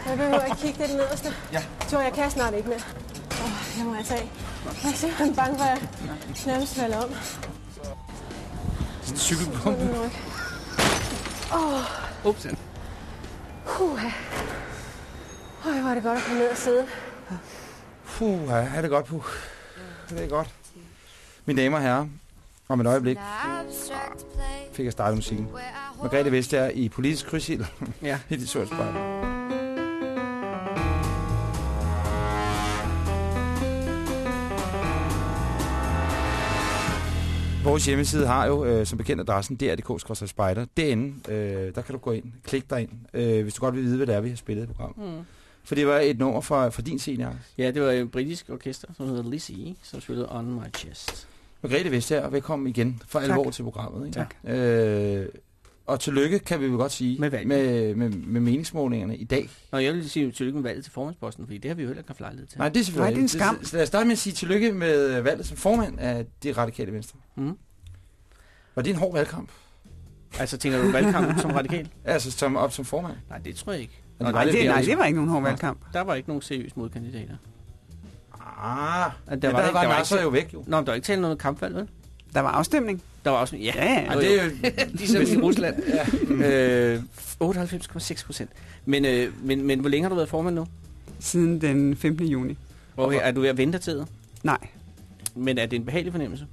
Jeg behøver ikke kigge det er nederste. Ja. Tror jeg kan snart ikke mere. Åh, jeg må altså af. Jeg er simpelthen bange for, at jeg nærmest falder om. En cykelpumpe. Ryg. Ups. Puh. Øj, hvor er det godt at komme ned og sidde. Puh, ja, er det godt, puh. Det er godt. Mine damer og herrer, om et øjeblik fik jeg startet musikken. Margrethe Vestager i politisk krydsild Ja. i de sorte spejle. Vores hjemmeside har jo øh, som bekendt adressen dr.dk-spejder. Derinde, øh, der kan du gå ind, klik dig ind, øh, hvis du godt vil vide, hvad det er, vi har spillet i programmet. Mm. For det var et nummer fra, fra din scene, Jacob. Ja, det var et britisk orkester, som hedder Lizzie, som spillede On My Chest. Margrethe Vestager, velkommen igen for Tak. alvor til programmet. Ikke? Tak. Øh, og tillykke, kan vi vel godt sige, Med valget. med, med, med meningsmålingerne i dag. Nå, jeg vil sige tillykke med valget til formandsposten, fordi det har vi jo heller ikke haft lejlighed til. Nej, det er selvfølgelig Nej, det er en ikke. Så lad os starte med at sige tillykke med valget som formand af det radikale venstre. Mm. Var det en hård valgkamp? Altså, tænker du valgkamp som radikal? Altså som op som formand? Nej, det tror jeg ikke. Nå, det var Nej, det, nej, mere- det var ikke nogen hård valgkamp. Der var ikke nogen seriøse modkandidater. Ah, Der der var var, ikke- var, der var Nasser ikke- jo væk jo. Nå, men der var ikke talt noget kampvalg, vel? Der var afstemning. Der var også... Ja, Ja, ja. Det er jo... ligesom i Rusland. øh, 98,6 procent. Men, øh, men, men hvor længe har du været formand nu? Siden den 15. juni. Okay, er du ved at vente til? Nej. Men er det en behagelig fornemmelse?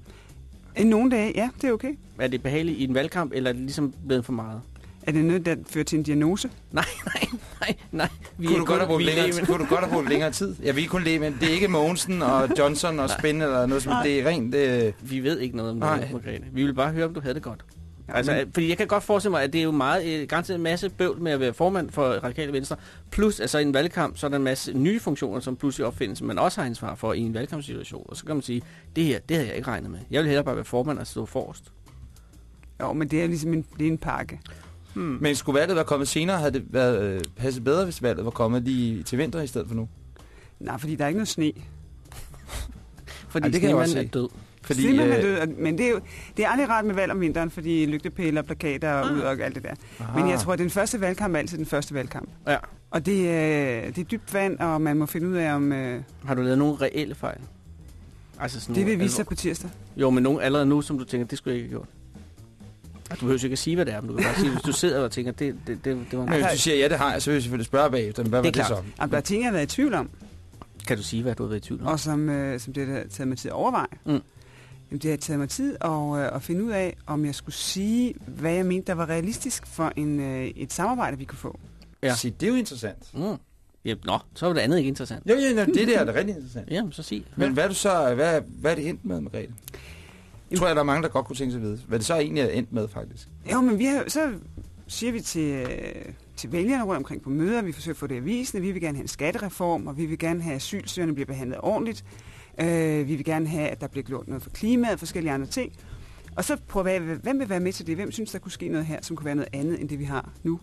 Nogle dage, ja, det er okay. Er det behageligt i en valgkamp, eller er det ligesom blevet for meget? Er det noget, der fører til en diagnose? Nej, nej, nej, nej. Vi Kunne er du, godt have vi er længere, lægemænd. kunne du godt have brugt længere tid? Jeg vil ikke kun le, men det er ikke Mogensen og Johnson og Spin eller noget som det er rent... Øh, Vi ved ikke noget om Nej. det, Margrethe. Vi vil bare høre, om du havde det godt. Ja, Altså, men- fordi jeg kan godt forestille mig, at det er jo meget, øh, garanteret en masse bøvl med at være formand for Radikale Venstre. Plus, altså i en valgkamp, så er der en masse nye funktioner, som pludselig opfindes, som man også har ansvar for i en valgkampsituation. Og så kan man sige, det her, det havde jeg ikke regnet med. Jeg vil hellere bare være formand og stå forrest. Jo, men det er ligesom en, det er en pakke. Hmm. men skulle valget være kommet senere, havde det været øh, passet bedre, hvis valget var kommet lige til vinter i stedet for nu. Nej, fordi der er ikke noget sne. Fordi Ej, det kan jeg også Snemanden er død. Fordi, Fordi, øh, er død, men det er, jo, det er aldrig rart med valg om vinteren, fordi lygtepæler, plakater og ud og alt det der. Men jeg tror, at den første valgkamp er altid den første valgkamp. Ja. Og det, er, det er dybt vand, og man må finde ud af, om øh, Har du lavet nogle reelle fejl? Altså sådan det vil vise sig på tirsdag. Jo, men nogen allerede nu, som du tænker, det skulle jeg ikke have gjort. Du behøver ikke at sige, hvad det er, men du kan bare sige, hvis du sidder og tænker, det, det, det, det var Men hvis du siger, ja, det har jeg, så vil jeg selvfølgelig spørge bagefter, men hvad Det er var det klart. så? Jamen, der er ting, jeg har været i tvivl om, Kan du sige, hvad du har været i tvivl om? og som, øh, som det har taget mig tid at overveje. Mm. Jamen, det har taget mig tid at, øh, at finde ud af, om jeg skulle sige, hvad jeg mente, der var realistisk for en, øh, et samarbejde, vi kunne få. Ja. Ja. Sig, det er jo interessant. Mm. Ja, nå, så var det andet ikke interessant. Jo, jo, jo, det der er da rigtig interessant. Jamen, så sig. Men hvad er, du så, hvad, hvad er det endt med, Margrethe? Jeg tror jeg, der er mange, der godt kunne tænke sig at vide. Hvad det så egentlig er endt med, faktisk. Jo, men vi har, så siger vi til, øh, til vælgerne rundt omkring på møder, vi forsøger at få det i avisen, vi vil gerne have en skattereform, og vi vil gerne have, at asylsøgerne bliver behandlet ordentligt. Øh, vi vil gerne have, at der bliver gjort noget for klimaet og forskellige andre ting. Og så prøver jeg, hvem vil være med til det? Hvem synes, der kunne ske noget her, som kunne være noget andet, end det vi har nu?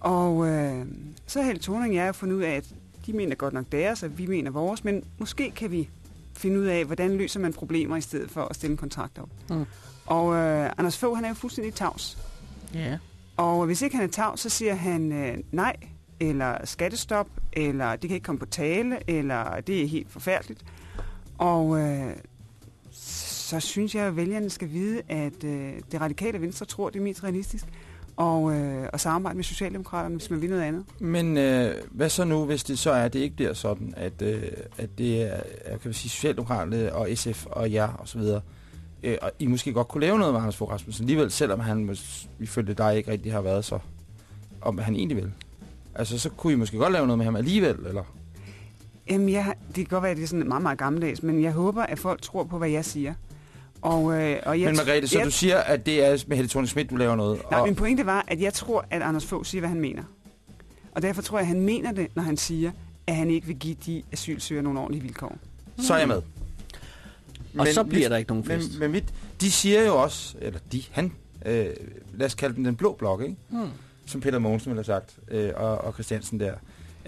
Og øh, så har Helle Thorning og jeg fundet ud af, at de mener godt nok deres, og vi mener vores, men måske kan vi finde ud af, hvordan løser man problemer, i stedet for at stille en kontrakt op. Mm. Og øh, Anders Fogh, han er jo fuldstændig tavs. Ja. Og hvis ikke han er tavs, så siger han øh, nej, eller skattestop, eller det kan ikke komme på tale, eller det er helt forfærdeligt. Og øh, så synes jeg, at vælgerne skal vide, at øh, det radikale venstre tror, det er mest realistisk. Og, øh, og samarbejde med Socialdemokraterne, hvis man vil noget andet. Men øh, hvad så nu, hvis det så er, det ikke bliver sådan, at, øh, at det er, kan vi sige, Socialdemokraterne og SF og jer og så videre, øh, og I måske godt kunne lave noget med Anders Fogh Rasmussen alligevel, selvom han ifølge dig ikke rigtig har været så, om han egentlig vil. Altså, så kunne I måske godt lave noget med ham alligevel, eller? Jamen, jeg, det kan godt være, at det er sådan meget, meget gammeldags, men jeg håber, at folk tror på, hvad jeg siger. Og, øh, og jeg, Men Margrethe, så jeg, du siger, at det er med Helle thorning Schmidt, du laver noget? Nej, og, min pointe var, at jeg tror, at Anders Fogh siger, hvad han mener. Og derfor tror jeg, at han mener det, når han siger, at han ikke vil give de asylsøgere nogle ordentlige vilkår. så er jeg med. Og så bliver der ikke nogen men, fest. men mit, de siger jo også, eller de, han, øh, lad os kalde den den blå blok, ikke? Hmm. som Peter Mogensen ville have sagt, øh, og, og Christiansen der.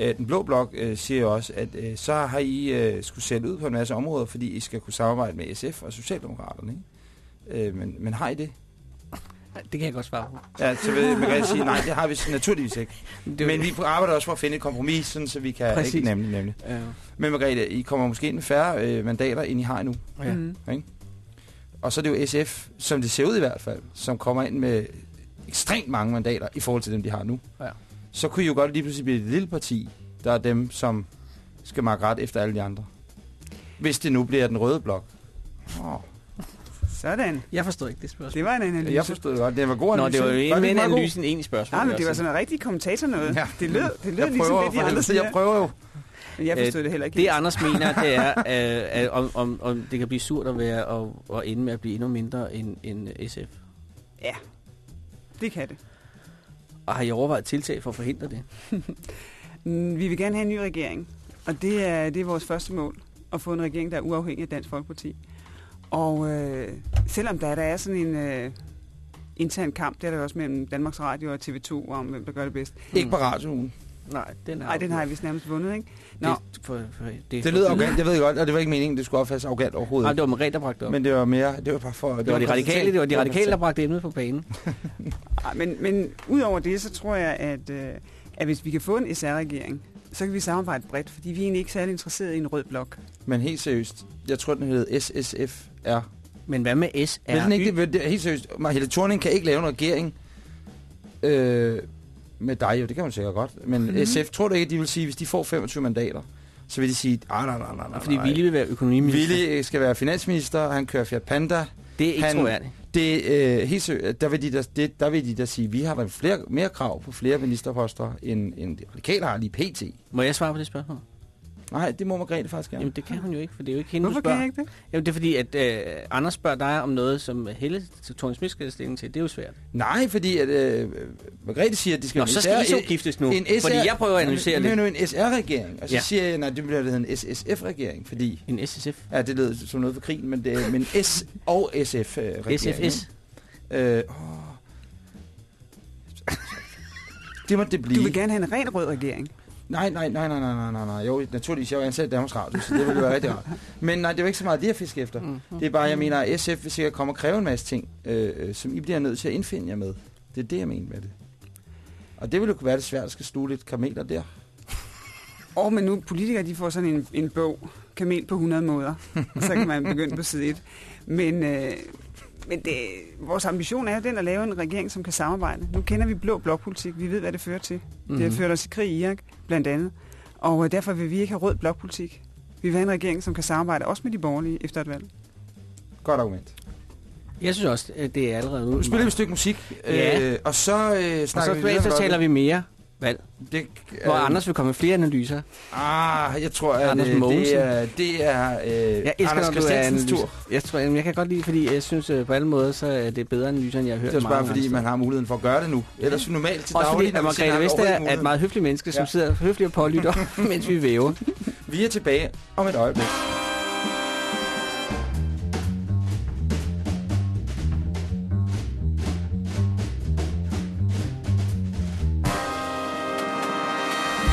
Øh, den blå blok øh, siger jo også, at øh, så har I øh, skulle sælge ud på en masse områder, fordi I skal kunne samarbejde med SF og Socialdemokraterne. Ikke? Øh, men, men har I det? Det kan jeg godt svare på. Ja, så vil man sige, nej, det har vi naturligvis ikke. Det, Men vi arbejder også for at finde et kompromis, sådan, så vi kan... Præcis. Ikke, nemlig, nemlig. øh, Men Margrethe, I kommer måske ind med færre øh, mandater, end I har nu. ja. Mm. Ikke? Og så er det jo SF, som det ser ud i hvert fald, som kommer ind med ekstremt mange mandater i forhold til dem, de har nu. Ja. Så kunne I jo godt lige pludselig blive et lille parti, der er dem, som skal markere ret efter alle de andre. Hvis det nu bliver den røde blok. Oh, Sådan. Jeg forstår ikke det spørgsmål. Det var en analyse. jeg forstod det godt. Det var god Nå, analyse. det var jo en analysen egentlig spørgsmål. Nej, men det var sådan en rigtig kommentator noget. Ja. Det lød, det lød ligesom det, de andre siger. jeg prøver jo. Men jeg forstod Øh, det heller ikke. Det. Anders mener, det er, øh, at om, om, om det kan blive surt at være og, og ende med at blive endnu mindre end, end SF. Ja, det kan det. Og har I overvejet tiltag for at forhindre det? Vi vil gerne have en ny regering, og det er, det er vores første mål, at få en regering, der er uafhængig af Dansk Folkeparti. Og øh, selvom der, der er sådan en øh, intern kamp, det er der også mellem Danmarks Radio og TV2 om, hvem der gør det bedst. Ikke på radioen. Nej, den har Nej, den har jeg vist nærmest vundet, ikke? Nå, Det, for, for, det, Det lyder arrogant, jeg ved godt, og det var ikke meningen, det skulle opfattes arrogant overhovedet. Nej, det var Marie, der bragte det op. Men det var mere, det var bare for... det var de radikale, det var de radikale, der bragte emnet på banen. ej, men, men udover det, så tror jeg, at, øh, at hvis vi kan få en SR-regering, så kan vi samarbejde bredt, fordi vi er egentlig ikke særlig interesserede i en rød blok. Men helt seriøst, jeg tror, den hed SSFR. Men hvad med S? Vil den ikke, det, det, helt seriøst, Helle Thorning kan ikke lave en regering øh, med dig jo, det kan man sikkert godt. Men Mhm. mm-hmm. SF, tror du ikke, at de vil sige, hvis de får 25 mandater, så vil de sige, ah, nej, nej, nej, nej, Fordi. Willy vil være økonomiminister. Willy skal være finansminister, han kører Fiat Panda. Det er ikke Han- troværdigt. Det, øh, helt seriøst, der, vil de der, det, der vil de der sige, vi har vel flere, mere krav på flere ministerposter, end, end de radikale har lige pt. Må jeg svare på det spørgsmål? Nej, det må Margrethe faktisk gerne. Jamen, det kan hun jo ikke, for det er jo ikke hende, Hvorfor du spørger. kan jeg ikke det? Jamen, det er fordi, at øh, Anders spørger dig om noget, som Helle Thorning Schmidt skal stilling til. Det er jo svært. Nej, fordi at, øh, Margrethe siger, at de skal Nå, så skal I SR så giftes nu. En Fordi jeg prøver at analysere det. Det er det. jo en SR-regering, og så Ja. siger jeg, nej, det bliver det hedder en SSF-regering, fordi... En SSF. Ja, det lyder som noget for krigen, men, det, men S og SF-regering. SFS. Øh, åh. det må det blive. Du vil gerne have en ren rød regering. Nej, nej, nej, nej, nej, nej, nej, nej. Jo, naturligvis, jeg er jo ansat i Danmarks Radio, så det ville være rigtig rart. Men nej, det er jo ikke så meget det, jeg fisker efter. Mm. Det er bare, jeg mener, at SF vil sikkert komme og kræve en masse ting, øh, øh, som I bliver nødt til at indfinde jer med. Det er det, jeg mener med det. Og det ville jo kunne være det svært at skal sluge lidt kameler der. Og men nu politikere, de får sådan en, en bog, Kamel på 100 måder, så kan man begynde på side 1. Men, øh, men det, vores ambition er jo den at lave en regering, som kan samarbejde. Nu kender vi blå blokpolitik, vi ved, hvad det fører til. Mm-hmm. Det har Mhm. ført os i krig i Irak, blandt andet. Og øh, derfor vil vi ikke have rød blokpolitik. Vi vil have en regering, som kan samarbejde også med de borgerlige efter et valg. Godt argument. Jeg synes også, at det er allerede nu. Spiller vi et stykke musik, Ja. øh, og så øh, Og snakker så vi bagefter taler vi mere valg, Det, hvor øh, Anders vil komme med flere analyser. Ah, jeg tror, at Anders øh, det er, det er øh, Jeg elsker, Anders er Christiansens tur. Jeg, tror, jeg kan godt lide, fordi jeg synes øh, på alle måder, så er det bedre analyser, end jeg har hørt Det er bare, fordi man har muligheden for at gøre det nu. Ellers jo normalt til. Også fordi, daglig, at vi sender, Margrethe Vestager er et meget høfligt menneske, som Ja. sidder høfligt og pålytter, mens vi væver. Vi er tilbage om et øjeblik.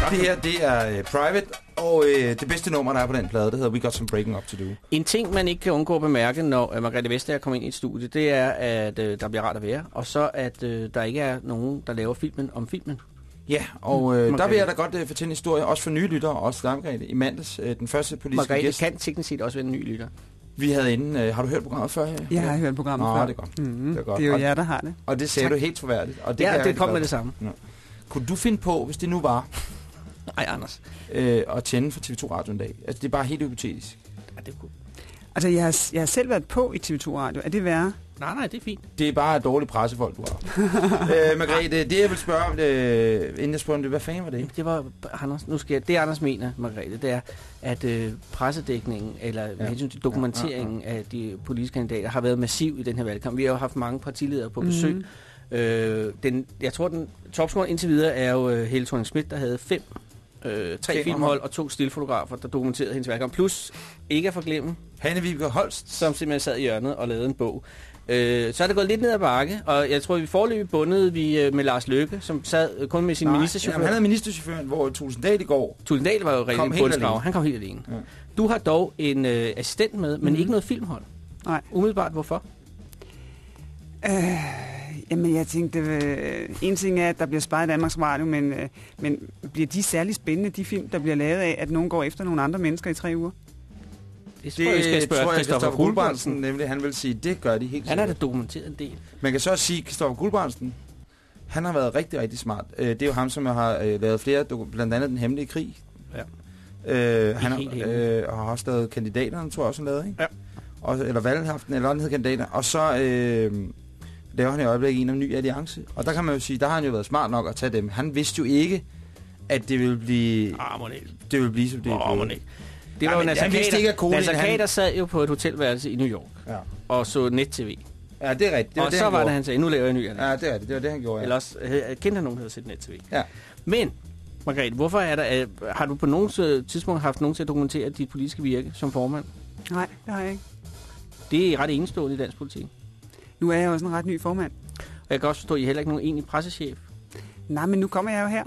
Det her, det er uh, Private, og uh, det bedste nummer, der er på den plade, det hedder We Got Some Breaking Up To Do. En ting, man ikke kan undgå at bemærke, når uh, Margrethe Vestager kommer ind i et studie, det er, at uh, der bliver rart at være, og så at uh, der ikke er nogen, der laver filmen om filmen. Ja, og uh, Margrethe. der vil jeg da godt uh, fortælle en historie, også for nye lyttere, også Margrethe, i mandags, uh, den første politiske Margrethe gæst. kan teknisk set også være en ny lytter. Vi havde inde, øh, har du hørt programmet før? Her? Jeg har hørt programmet Nå, før. det er godt. Mm-hmm. Det er godt. Det er jo Og- jer, der har det. Og det sagde Tak. du helt troværdigt. Og det Ja, kan jeg det kom med det samme. Kunne du finde på, hvis det nu var, Nej, Anders. øh, at tænde for TV2 Radio en dag? Altså, det er bare helt hypotetisk. Ja, det kunne... Altså, jeg har, jeg har selv været på i TV2 Radio. Er det værre? Nej, nej, det er fint. Det er bare et dårligt pressefolk, du har. øh, Margrethe, det jeg vil spørge om, det, inden jeg spørger om det, hvad fanden var det? Det var Anders, nu skal jeg, det Anders mener, Margrethe, det er, at øh, pressedækningen, eller ja. hensyn til dokumenteringen ja, ja, ja. af de politiske kandidater, har været massiv i den her valgkamp. Vi har jo haft mange partiledere på besøg. Mm. Øh, den, jeg tror, den topscorer indtil videre er jo øh, Helle thorning Schmidt, der havde fem, øh, tre filmhold og to stillfotografer, der dokumenterede hendes valgkamp. Plus, ikke at forglemme, Hanne Vibeke Holst. som simpelthen sad i hjørnet og lavede en bog. Øh, så er det gået lidt ned ad bakke, og jeg tror, vi forløbig bundet vi, øh, med Lars Løkke, som sad øh, kun med sin ministerchauffør. Jamen, han havde ministerchaufføren, hvor Tulsendal i går. Tulsendal var jo rigtig alene. Han kom helt alene. Ja. Du har dog en øh, assistent med, men Mhm. ikke noget filmhold. Nej. Umiddelbart, hvorfor? Øh, jamen, jeg tænkte, øh, en ting er, at der bliver sparet i Danmarks Radio, men, øh, men bliver de særlig spændende, de film, der bliver lavet af, at nogen går efter nogle andre mennesker i tre uger? Det tror jeg, vi skal spørge tror jeg, Christoffer Christoffer Guldbrandsen. Nemlig, han vil sige, det gør de helt Han har da dokumenteret en del. Man kan så også sige, Christoffer Guldbrandsen, han har været rigtig, rigtig smart. Øh, Det er jo ham, som har øh, lavet flere, blandt andet Den Hemmelige Krig. Ja. Øh, han har, øh, har også lavet Kandidaterne, tror jeg også, han lavede, ikke? Ja. Og, eller Valghaften, eller hedder, Kandidater. Og så øh, laver han i øjeblikket en om Ny Alliance. Og der kan man jo sige, der har han jo været smart nok at tage dem. Han vidste jo ikke, at det ville blive, Ah, må det ville blive som det må det. Det Ja, var jo Nasser han vidste Khader. ikke, at Kolen, Nasser han- Khader sad jo på et hotelværelse i New York Ja. og så net-tv. ja, det er rigtigt. Det var og det, så han var det, han sagde, nu laver jeg en ny alliance. Ja, det er rigtigt. Det var det, han gjorde. Ja. Eller også øh, kendte han nogen, der havde set net-tv. Ja. Men, Margrethe, hvorfor er der, øh, har du på nogen øh, tidspunkt haft nogen til at dokumentere dit politiske virke som formand? Nej, det har jeg ikke. Det er ret enestående i dansk politik. Nu er jeg også en ret ny formand. Og jeg kan også forstå, at I heller ikke nogen egentlig pressechef. Nej, men nu kommer jeg jo her.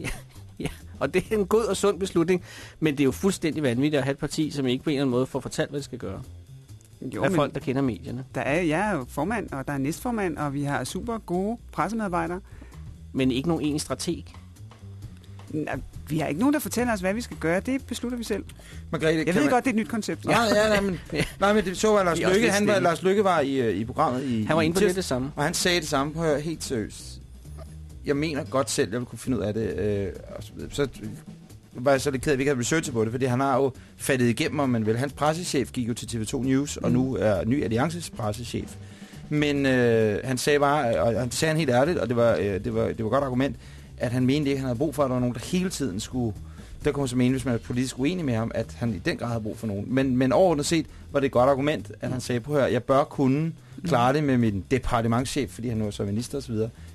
Ja, og det er en god og sund beslutning, men det er jo fuldstændig vanvittigt at have et parti, som ikke på en eller anden måde får fortalt, hvad det skal gøre. Jo, af folk, der kender medierne. der er, jeg er jo formand, og der er næstformand, og vi har super gode pressemedarbejdere. Men ikke nogen egentlig strateg. Vi har ikke nogen, der fortæller os, hvad vi skal gøre. Det beslutter vi selv. Margrethe, Jeg ved man- godt, det er et nyt koncept. Nej, ja, nej, men, nej, men det så var Lars Lykke. Han var. Lars Lykke var i, øh, i programmet i Han var inde på lidt det samme. Og han sagde det samme på helt seriøst. Jeg mener godt selv, jeg vil kunne finde ud af det. Øh, og så, var jeg så lidt ked af, at vi ikke havde researchet på det, fordi han har jo fattet igennem, om man vil. Hans pressechef gik jo til TV2 News, og nu er Ny Alliances pressechef. Men øh, han sagde bare, og han sagde han helt ærligt, og det var, øh, det var, det var et godt argument, at han mente ikke, at han havde brug for, at der var nogen, der hele tiden skulle... Der kunne man så mene, hvis man er politisk uenig med ham, at han i den grad havde brug for nogen. Men, men overordnet set var det et godt argument, at han sagde, på her, jeg bør kunne klare det med min departementchef, fordi han nu er så minister osv.,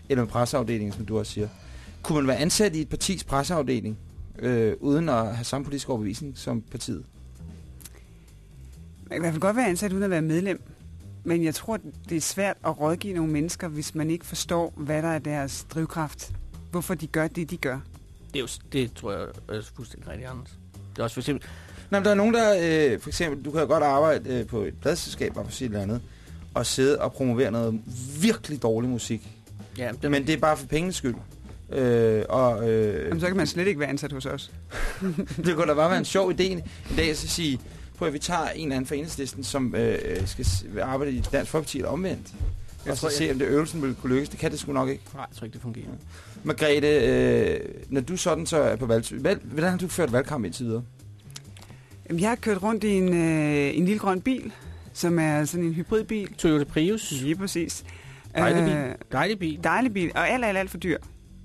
eller med presseafdelingen, som du også siger. Kunne man være ansat i et partis presseafdeling, øh, uden at have samme politisk overbevisning som partiet? Man kan i hvert fald godt være ansat uden at være medlem. Men jeg tror, det er svært at rådgive nogle mennesker, hvis man ikke forstår, hvad der er deres drivkraft. Hvorfor de gør det, de gør. Det, er jo, det tror jeg er fuldstændig rigtigt, Anders. Det er også for eksempel... Men der er nogen, der... Øh, for eksempel, du kan jo godt arbejde øh, på et pladselskab, bare for et eller andet, og sidde og promovere noget virkelig dårlig musik. Ja, Det, men det er bare for pengenes skyld. Øh, og, øh, Jamen, så kan man slet ikke være ansat hos os. det kunne da bare være en sjov idé en dag at så sige, prøv at vi tager en eller anden fra enhedslisten, som øh, skal arbejde i Dansk Folkeparti eller omvendt. Jeg og så tror, se, jeg- om det øvelsen vil kunne lykkes. Det kan det sgu nok ikke. Nej, jeg tror ikke, det fungerer. Margrethe, øh, når du sådan så er på valg... Hvad, hvordan har du ført valgkamp indtil videre? Jamen, jeg har kørt rundt i en, øh, en lille grøn bil, som er sådan en hybridbil. Toyota Prius. Lige præcis. Dejlig bil. Øh, Dejlig bil. dejlig bil, og alt, alt, alt for dyr.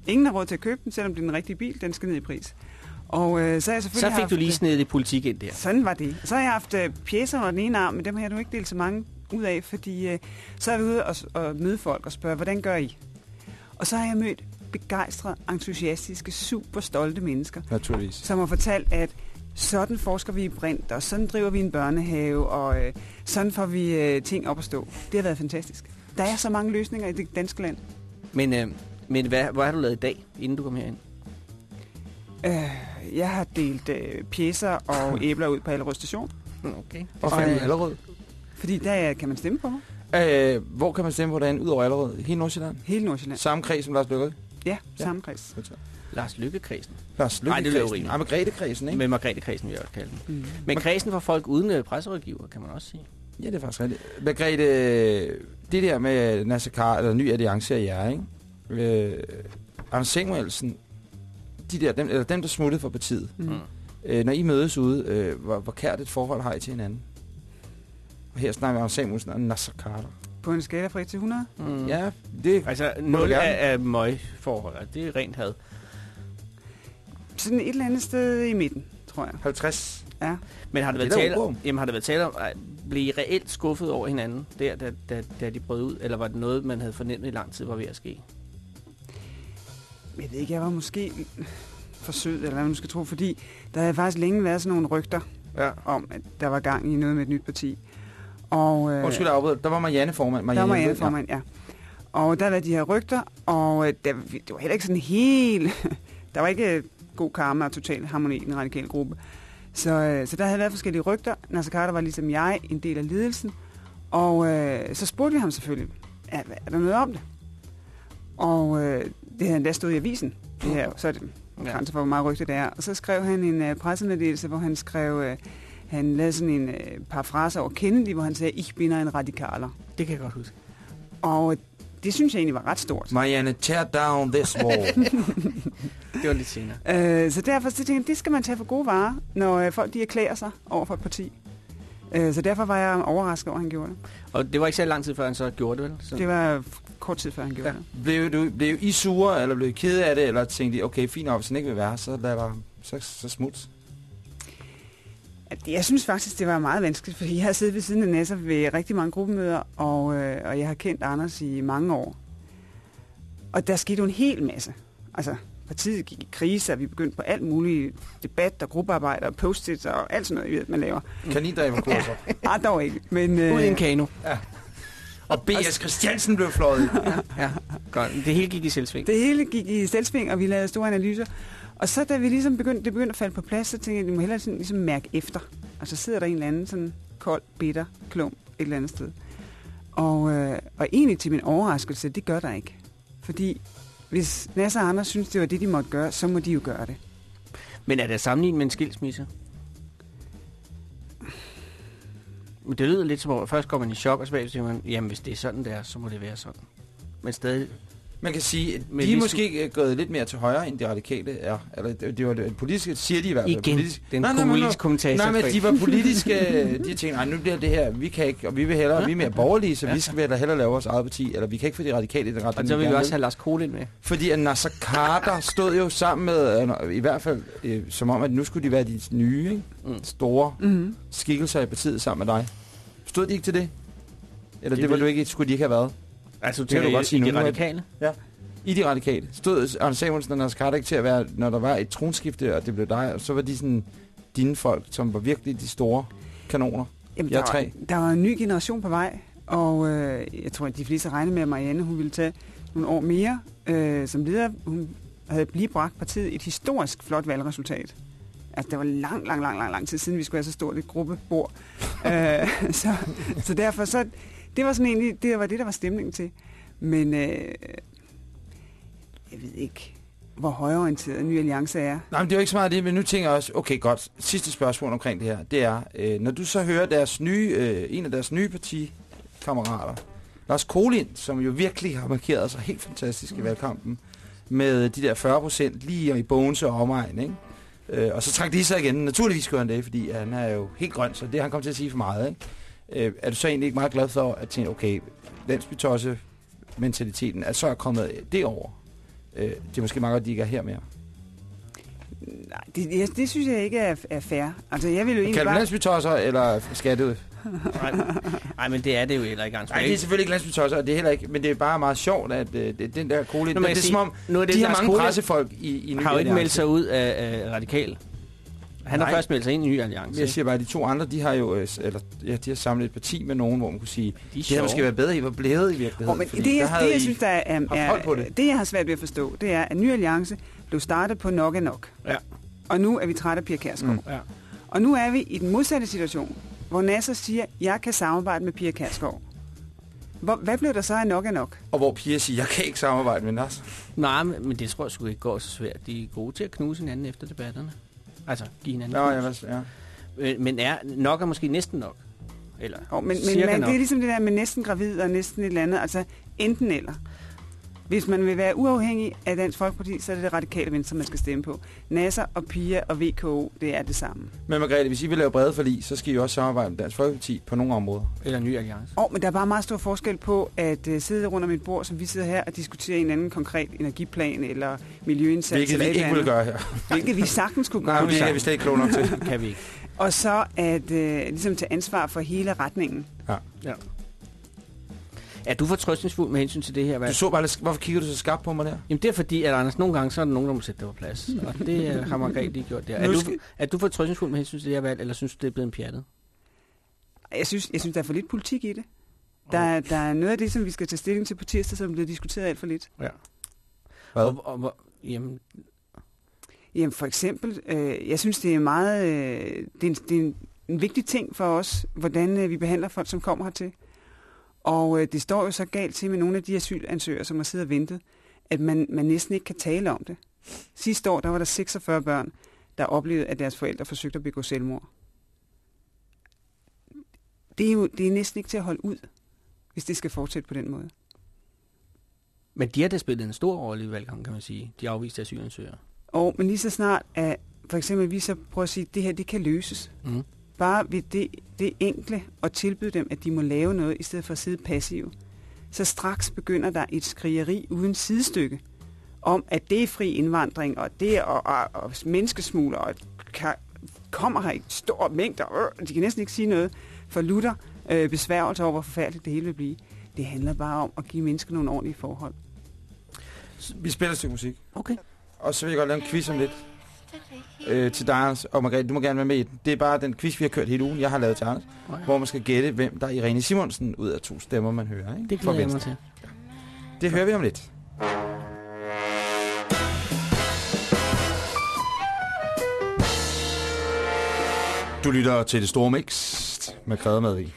Ingen har råd til at købe den, selvom det er den rigtige bil. Den skal ned i pris. Og øh, så jeg Så selvfølgelig fik haft, du lige snedet lidt politik ind der. Sådan var det. Så har jeg haft øh, pjæser under den ene arm, men dem har jeg nu ikke delt så mange ud af, fordi øh, så er vi ude og, og møde folk og spørge, hvordan gør I? Og så har jeg mødt begejstrede, entusiastiske, super stolte mennesker, Naturligvis. som har fortalt, at sådan forsker vi i brint, og sådan driver vi en børnehave, og øh, sådan får vi øh, ting op at stå. Det har været fantastisk. Der er så mange løsninger i det danske land. Men, øh, men hvad, hvad har du lavet i dag, inden du kom herind? Øh, jeg har delt øh, pjæser og æbler ud på Allerød station, Okay. Og Og, øh, Allerød. Fordi der kan man stemme på mig. Øh, hvor kan man stemme på dagen, ud over Allerød? Hele Nordsjælland? Hele Nordsjælland. Samme kreds som Lars Lykke? Ja, samme kreds. Lars Lykke-kredsen. Lars Nej, Lykke-kredsen. Ja, Margrethe-kredsen, ikke? Med Margrethe-kredsen, vil jeg også kalde den. Mm. Men kredsen for folk uden øh, presserådgiver, kan man også sige. Ja, det er faktisk rigtigt. Margrethe, det der med Nasser Carter, eller Ny Alliance af jer, ikke? Øh, Anders Samuelsen, de der, dem, eller dem, der smuttede fra partiet, Mm. øh, når I mødes ude, øh, hvor, hvor kært et forhold har I til hinanden? Og her snakker vi om Samuelsen og Nasser Carter. På en skala fra 1 til 100? Mm. Ja, det Altså, du nul gerne. af, af møgforhold, det er rent had. Sådan et eller andet sted i midten, tror jeg. 50. Ja. Men har det, Det været er tale, jamen, har det været tale om at blive reelt skuffet over hinanden, der, da, da, da de brød ud? Eller var det noget, man havde fornemmet i lang tid var ved at ske? Jeg ved ikke, jeg var måske for sød, eller hvad man skal tro, fordi der havde faktisk længe været sådan nogle rygter Ja. om, at der var gang i noget med et nyt parti. Og, øh, Undskyld, afbryder. Der var Marianne formand. der var Marianne formand, ja. Og der var de her rygter, og øh, der, det var heller ikke sådan helt... der var ikke øh, god karma og total harmoni i den radikale gruppe. Så, øh, så der havde været forskellige rygter. Nasser Carter var ligesom jeg en del af ledelsen. Og øh, så spurgte vi ham selvfølgelig, er, er der noget om det? Og øh, det havde endda stået i avisen. Det her, så er det grænser for, hvor meget rygte det er. Og så skrev han en uh, pressemeddelelse, hvor han skrev, uh, han lavede sådan en par fraser over Kennedy, hvor han sagde, ich bin en radikaler. Det kan jeg godt huske. Og øh, det synes jeg egentlig var ret stort. Marianne, tear down this wall. Det var lidt senere. Øh, så derfor så tænkte jeg, det skal man tage for gode varer, når øh, folk de erklærer sig over for et parti. Øh, så derfor var jeg overrasket over, at han gjorde det. Og det var ikke så lang tid før, han så gjorde det, vel? Så. Det var kort tid før, han gjorde Ja. det. blev, du, blev I sure, eller blev I kede af det, eller tænkte I, okay, fint nok, hvis han ikke vil være, så lad dig, så, så smut. Jeg synes faktisk, det var meget vanskeligt, fordi jeg har siddet ved siden af Nasser ved rigtig mange gruppemøder, og, øh, og jeg har kendt Anders i mange år. Og der skete jo en hel masse. Altså, partiet gik i krise, og vi begyndte på alt muligt debat og gruppearbejde og post og alt sådan noget, I ved, man laver. Kanindræverkurser. Ah, dog ikke. Men, øh, Ud i en kano. Og B.S. Christiansen blev fløjet. Ja, godt. Det hele gik i selvsving. Det hele gik i selvsving, og vi lavede store analyser. Og så da vi ligesom begyndte, det begyndte at falde på plads, så tænkte jeg, at vi må hellere sådan, ligesom mærke efter. Og så sidder der en eller anden sådan kold, bitter klump et eller andet sted. Og, øh, og egentlig til min overraskelse, det gør der ikke. Fordi hvis Nasser og andre synes, det var det, de måtte gøre, så må de jo gøre det. Men er det sammenlignet med en skilsmisse? Men det lyder lidt som om, at først går man i chok, og så siger man, jamen hvis det er sådan, det er, så må det være sådan. Men stadig, man kan sige, at Men de er måske gået lidt mere til højre, end de radikale er. Eller det, det var det politiske, siger de i hvert fald. igen, Politisk. den Nej, nej, nej, kommentator. Nej, men de var politiske, de har tænkt, nej, nu bliver det her, vi kan ikke, og vi vil hellere, vi er mere borgerlige, så vi skal hellere, hellere lave vores eget parti, eller vi kan ikke få de radikale i den retning. Og så vil vi også have Lars Kohl ind med. Fordi at Nasser Carter stod jo sammen med, øh, i hvert fald, øh, som om, at nu skulle de være de nye, ikke? Mm. store Mm-hmm. skikkelser i partiet sammen med dig. Stod de ikke til det? Eller det, Det var du ikke, skulle de ikke have været? Altså, Det kan du godt sige i de at- radikale. I de radikale. Stod Anders Samuelsen og Carter ikke til at være, når der var et tronskifte, og det blev dig, og så var de sådan dine folk, som var virkelig de store kanoner. Jamen, Jeg er der, var, tre. der var en ny generation på vej, og øh, jeg tror, at de fleste regnede med, at Marianne hun ville tage nogle år mere øh, som leder. Hun havde lige bragt partiet et historisk flot valgresultat. Altså, det var lang, lang, lang, lang, lang tid siden, vi skulle have så stort et gruppebord. øh, så, så derfor, så, det var sådan egentlig, det var det, der var stemningen til. Men øh, jeg ved ikke, hvor højorienteret Ny Alliance er. Nej, men det er jo ikke så meget det, men nu tænker jeg også, okay godt, sidste spørgsmål omkring det her, det er, øh, når du så hører deres nye, øh, en af deres nye partikammerater, Lars Kolind, som jo virkelig har markeret sig helt fantastisk i valgkampen, med de der 40 procent lige i Bones og omegn, ikke? Øh, og så trak de sig igen. Naturligvis gør han det, fordi han er jo helt grøn, så det har han kommet til at sige for meget, ikke? Øh, er du så egentlig ikke meget glad for at tænke, okay, landsbytosse mentaliteten er så kommet det over? Øh, det er måske meget godt, at de ikke er her mere. Nej, det, det, det synes jeg ikke er, er fair. Altså, jeg vil jo egentlig du bare... landsbytosser, eller skattet? Nej, nej, men det er det jo heller ikke. Nej, det er selvfølgelig ikke landsbytosser, og det er heller ikke, men det er bare meget sjovt, at øh, det, den der kole, Nå, det, men det er siger, som om, nu er det de har Lars mange Kolind- pressefolk i, i har jo ikke meldt sig ud af, af radikal. Han har først meldt sig ind i Ny Alliance. Jeg siger bare, at de to andre, de har jo øh, eller, ja, de har samlet et parti med nogen, hvor man kunne sige, De det havde måske været bedre, I var blevet i virkeligheden. Oh, men det, jeg, det, jeg I synes, der er, er, det. det, jeg har svært ved at forstå, det er, at Ny Alliance blev startet på nok er nok. Ja. Og nu er vi trætte af Pia Kærsgaard. Mm. Ja. Og nu er vi i den modsatte situation, hvor Nasser siger, jeg kan samarbejde med Pia Kærsgaard. Hvor, hvad blev der så af nok er nok? Og hvor piger siger, jeg kan ikke samarbejde med Nasser. Nej, men, men det tror jeg sgu ikke går så svært. De er gode til at knuse hinanden efter debatterne. Altså, give hinanden Nå, ja, hvad, ja. Øh, Men er, nok er måske næsten nok. Eller Oh, men men cirka man, nok. det er ligesom det der med næsten gravid og næsten et eller andet. Altså enten eller. Hvis man vil være uafhængig af Dansk Folkeparti, så er det det radikale venstre, man skal stemme på. Nasser og Pia og VKO, det er det samme. Men Margrethe, hvis I vil lave brede forlig, så skal I også samarbejde med Dansk Folkeparti på nogle områder. Eller en ny alliance. Og, men der er bare meget stor forskel på at uh, sidde rundt om et bord, som vi sidder her og diskutere en anden konkret energiplan eller miljøindsats. Hvilket vi ikke vil gøre her. Hvilket vi sagtens kunne Nej, gøre. det er vi slet ikke kloge nok til. Kan vi ikke. Og så at uh, ligesom tage ansvar for hele retningen. Ja. Er du fortrøstningsfuld med hensyn til det her valg? Du så bare, hvorfor kigger du så skarpt på mig der? Jamen det er fordi, at Anders, nogle gange så er der nogen, der må sætte det på plads. Og det øh, har Margrethe lige gjort der. Er du, er du fortrøstningsfuld med hensyn til det her valg, eller synes du, det er blevet en pjattet? Jeg synes, jeg synes, der er for lidt politik i det. Der, er- der er noget af det, som vi skal tage stilling til på tirsdag, som bliver diskuteret alt for lidt. Ja. Hvad? Og, og, og, jamen, Jamen for eksempel, øh, jeg synes, det er meget, øh, det er, en, det er en, en vigtig ting for os, hvordan øh, vi behandler folk, som kommer hertil. Og øh, det står jo så galt til med nogle af de asylansøgere, som har siddet og ventet, at man, man næsten ikke kan tale om det. Sidste år, der var der 46 børn, der oplevede, at deres forældre forsøgte at begå selvmord. Det er jo det er næsten ikke til at holde ud, hvis det skal fortsætte på den måde. men de har da spillet en stor rolle i valgkampen, kan man sige. De afviste asylansøgere. Og men lige så snart, at for eksempel vi så prøver at sige, at det her det kan løses. Mm. Bare ved det, det enkle at tilbyde dem, at de må lave noget, i stedet for at sidde passive. Så straks begynder der et skrigeri uden sidestykke om, at det er fri indvandring, og det er og, og, og menneskesmugler, og kan, kommer her i store mængder. Øh, de kan næsten ikke sige noget. For Luther øh, besværgelse over, hvor forfærdeligt det hele vil blive. Det handler bare om at give mennesker nogle ordentlige forhold. Vi spiller et stykke musik. Okay. Og så vil jeg godt lave en quiz om lidt. Øh, til dig. Og Margrethe, du må gerne være med i den. Det er bare den quiz, vi har kørt hele ugen. Jeg har lavet til Anders. Oh, ja. Hvor man skal gætte, hvem der er Irene Simonsen ud af to stemmer, man hører. Ikke? Det glæder jeg mig til. Det hører vi om lidt. Du lytter til det store mix med krædemad i.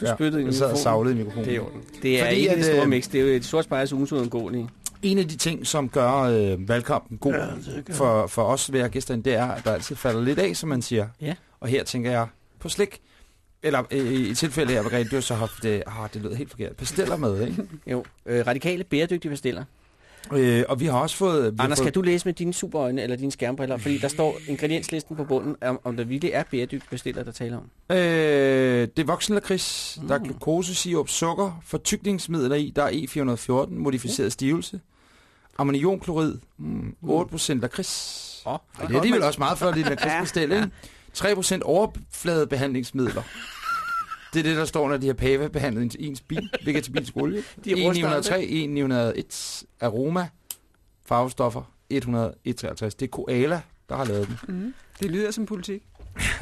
Du spyttede i jeg sad og mikrofonen. savlede i mikrofonen. Det er, det er Fordi ikke at, det store øh, mix. Det er jo et sort spejrs ugens uundgåelige. En af de ting, som gør øh, valgkampen god ja, for, for os ved gæsterne, det er, at der altid falder lidt af, som man siger. Ja. Og her tænker jeg på slik. Eller øh, i tilfælde her, Margrethe, du har så haft, øh, ah, det lød helt forkert, pastiller med, ikke? Jo, øh, radikale bæredygtige bestiller. Øh, og vi har også fået... Vi har Anders, fået, kan du læse med dine superøjne eller dine skærmbriller? Fordi der står ingredienslisten på bunden, om, om der virkelig er bæredygtige bestiller, der taler om. Øh, det er voksenlakrids, mm. der er Mm. glukose, sirup, sukker, fortykningsmidler i, der er E414, modificeret stivelse, ammoniumklorid, mm, 8% lakrids. Åh, Ej, det er alligevel også meget for at lide lakridsbestil, ikke? 3% overfladebehandlingsmidler. Det er det, der står, når de har pava-behandlet ens, ens bil, vegetabilsk olie. De er rustet 1903, 1901, aroma, farvestoffer, 153. Det er Koala, der har lavet den. Mm. Det lyder som politik.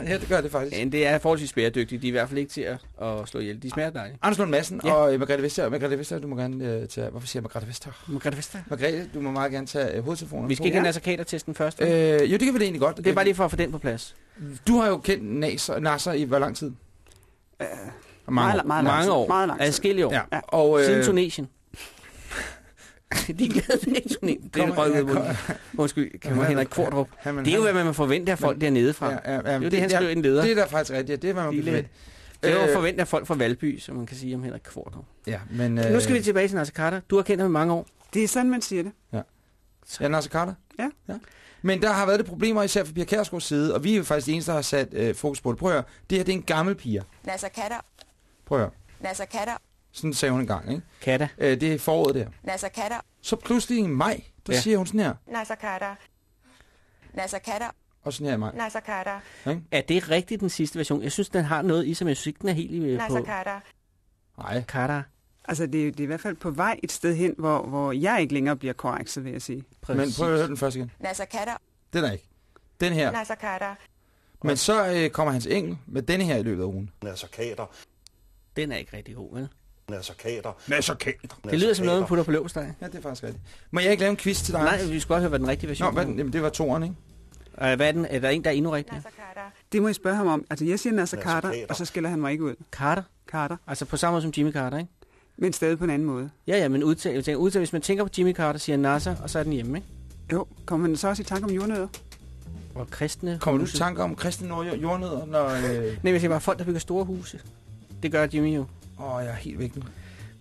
ja, det gør det faktisk. Men det er forholdsvis bæredygtigt. De er i hvert fald ikke til at, at slå ihjel. De smager dejligt. Anders Lund Madsen Ja. ja. og øh, Margrethe Vestager. Margrethe Vestager, du må gerne øh, tage... Hvorfor siger jeg Margrethe Vestager? Margrethe Vestager. Margrethe, du må meget gerne tage øh, hovedtelefonen. Vi skal ikke have nasakater-testen først. vel? Øh, jo, det kan vi da egentlig godt. det er bare lige for at få den på plads. Du har jo kendt Nasser, Nasser i hvor lang tid? Øh, Mange, meget, år. meget, Mange år. Meget lang tid. Adskillige år. Ja. Ja. Og, Siden øh, Tunesien. De glade med Tunesien. Det er røget ja, ud. Undskyld, kan man Ja, Henrik Kvartrup. Det er jo, hvad man må forvente af folk dernede fra. Ja, ja, ja, Det er jo det, han skriver i en leder. Det er da faktisk rigtigt. Ja, det er, hvad man Lille- vil forvente. Det er jo Øh, forvente af folk fra Valby, som man kan sige om Henrik Kvartrup. Ja, men... Øh, Nu skal vi tilbage til Nasser Carter. Du har kendt ham i mange år. Det er sådan, man siger det. Ja, Nasser Carter? Ja. ja. Men der har været det problemer, især fra Pia Kærsgaards side, og vi er jo faktisk de eneste, der har sat øh, fokus på det. Prøv at høre. Det her, det er en gammel pige. Nasser Katter, Prøv at høre. Nasser Katter, Sådan sagde hun en gang, ikke? Katta. Øh, det er foråret der. Nasser Katter, Så pludselig i maj, der Ja. siger hun sådan her, Nasser Katter, Nasser Katter, og sådan her i maj. Nasser Katter, Ikke? Er det rigtigt, den sidste version? Jeg synes, den har noget i sig, men jeg synes ikke, den er helt i øh, Nasser på Katter, Nej. Carter. Altså, det, er- det er i hvert fald på vej et sted hen, hvor, hvor jeg ikke længere bliver korrekt, så vil jeg sige. Men prøv at høre den først igen. Nasser Katter, Den er ikke. Den her. Nasser Katter, Men så øh, kommer hans engel med denne her i løbet af ugen. Nasser Kater, Den er ikke rigtig god, vel? Nasser Kater. Nasser Kater. Det lyder som noget, man putter på løbsteg. Ja, det er faktisk rigtigt. Må jeg ikke lave en quiz til dig? Nej, vi skal godt høre, hvad den rigtige version Nå, hvad, jamen, det var toeren, ikke? Øh, Hvad er den? Er der en, der er endnu rigtig? Det må jeg spørge ham om. Altså, jeg siger Nasser Nasser Carter, og så skiller han mig ikke ud. Carter? Carter. Altså på samme måde som Jimmy Carter, ikke? Men stadig på en anden måde. Ja, ja, men udtal, jeg tænker, udtal, hvis man tænker på Jimmy Carter, siger Nasser, og så er den hjemme, ikke? Jo, kommer man så også i tanke om jordnødder? Og kristne Kommer du i huse. tanker om kristne jordnødder, når... Øh... Nej, jeg siger bare folk, der bygger store huse. Det gør Jimmy jo. Åh, oh, jeg er helt væk nu.